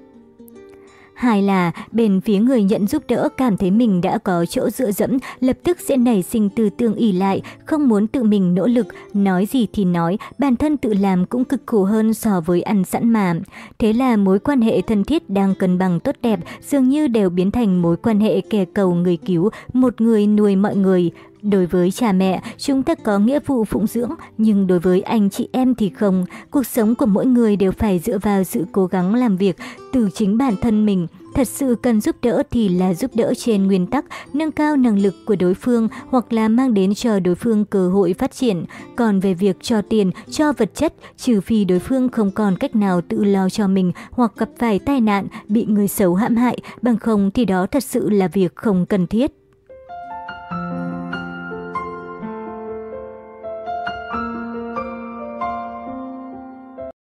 [SPEAKER 1] Hai là bên phía người nhận giúp đỡ cảm thấy mình đã có chỗ dựa dẫm, lập tức sẽ nảy sinh tư tương ỉ lại, không muốn tự mình nỗ lực, nói gì thì nói, bản thân tự làm cũng cực khổ hơn so với ăn sẵn mà. Thế là mối quan hệ thân thiết đang cân bằng tốt đẹp dường như đều biến thành mối quan hệ kẻ cầu người cứu, một người nuôi mọi người. Đối với cha mẹ, chúng ta có nghĩa vụ phụng dưỡng, nhưng đối với anh chị em thì không. Cuộc sống của mỗi người đều phải dựa vào sự cố gắng làm việc từ chính bản thân mình. Thật sự cần giúp đỡ thì là giúp đỡ trên nguyên tắc nâng cao năng lực của đối phương hoặc là mang đến cho đối phương cơ hội phát triển. Còn về việc cho tiền, cho vật chất, trừ phi đối phương không còn cách nào tự lo cho mình hoặc gặp phải tai nạn, bị người xấu hãm hại, bằng không thì đó thật sự là việc không cần thiết.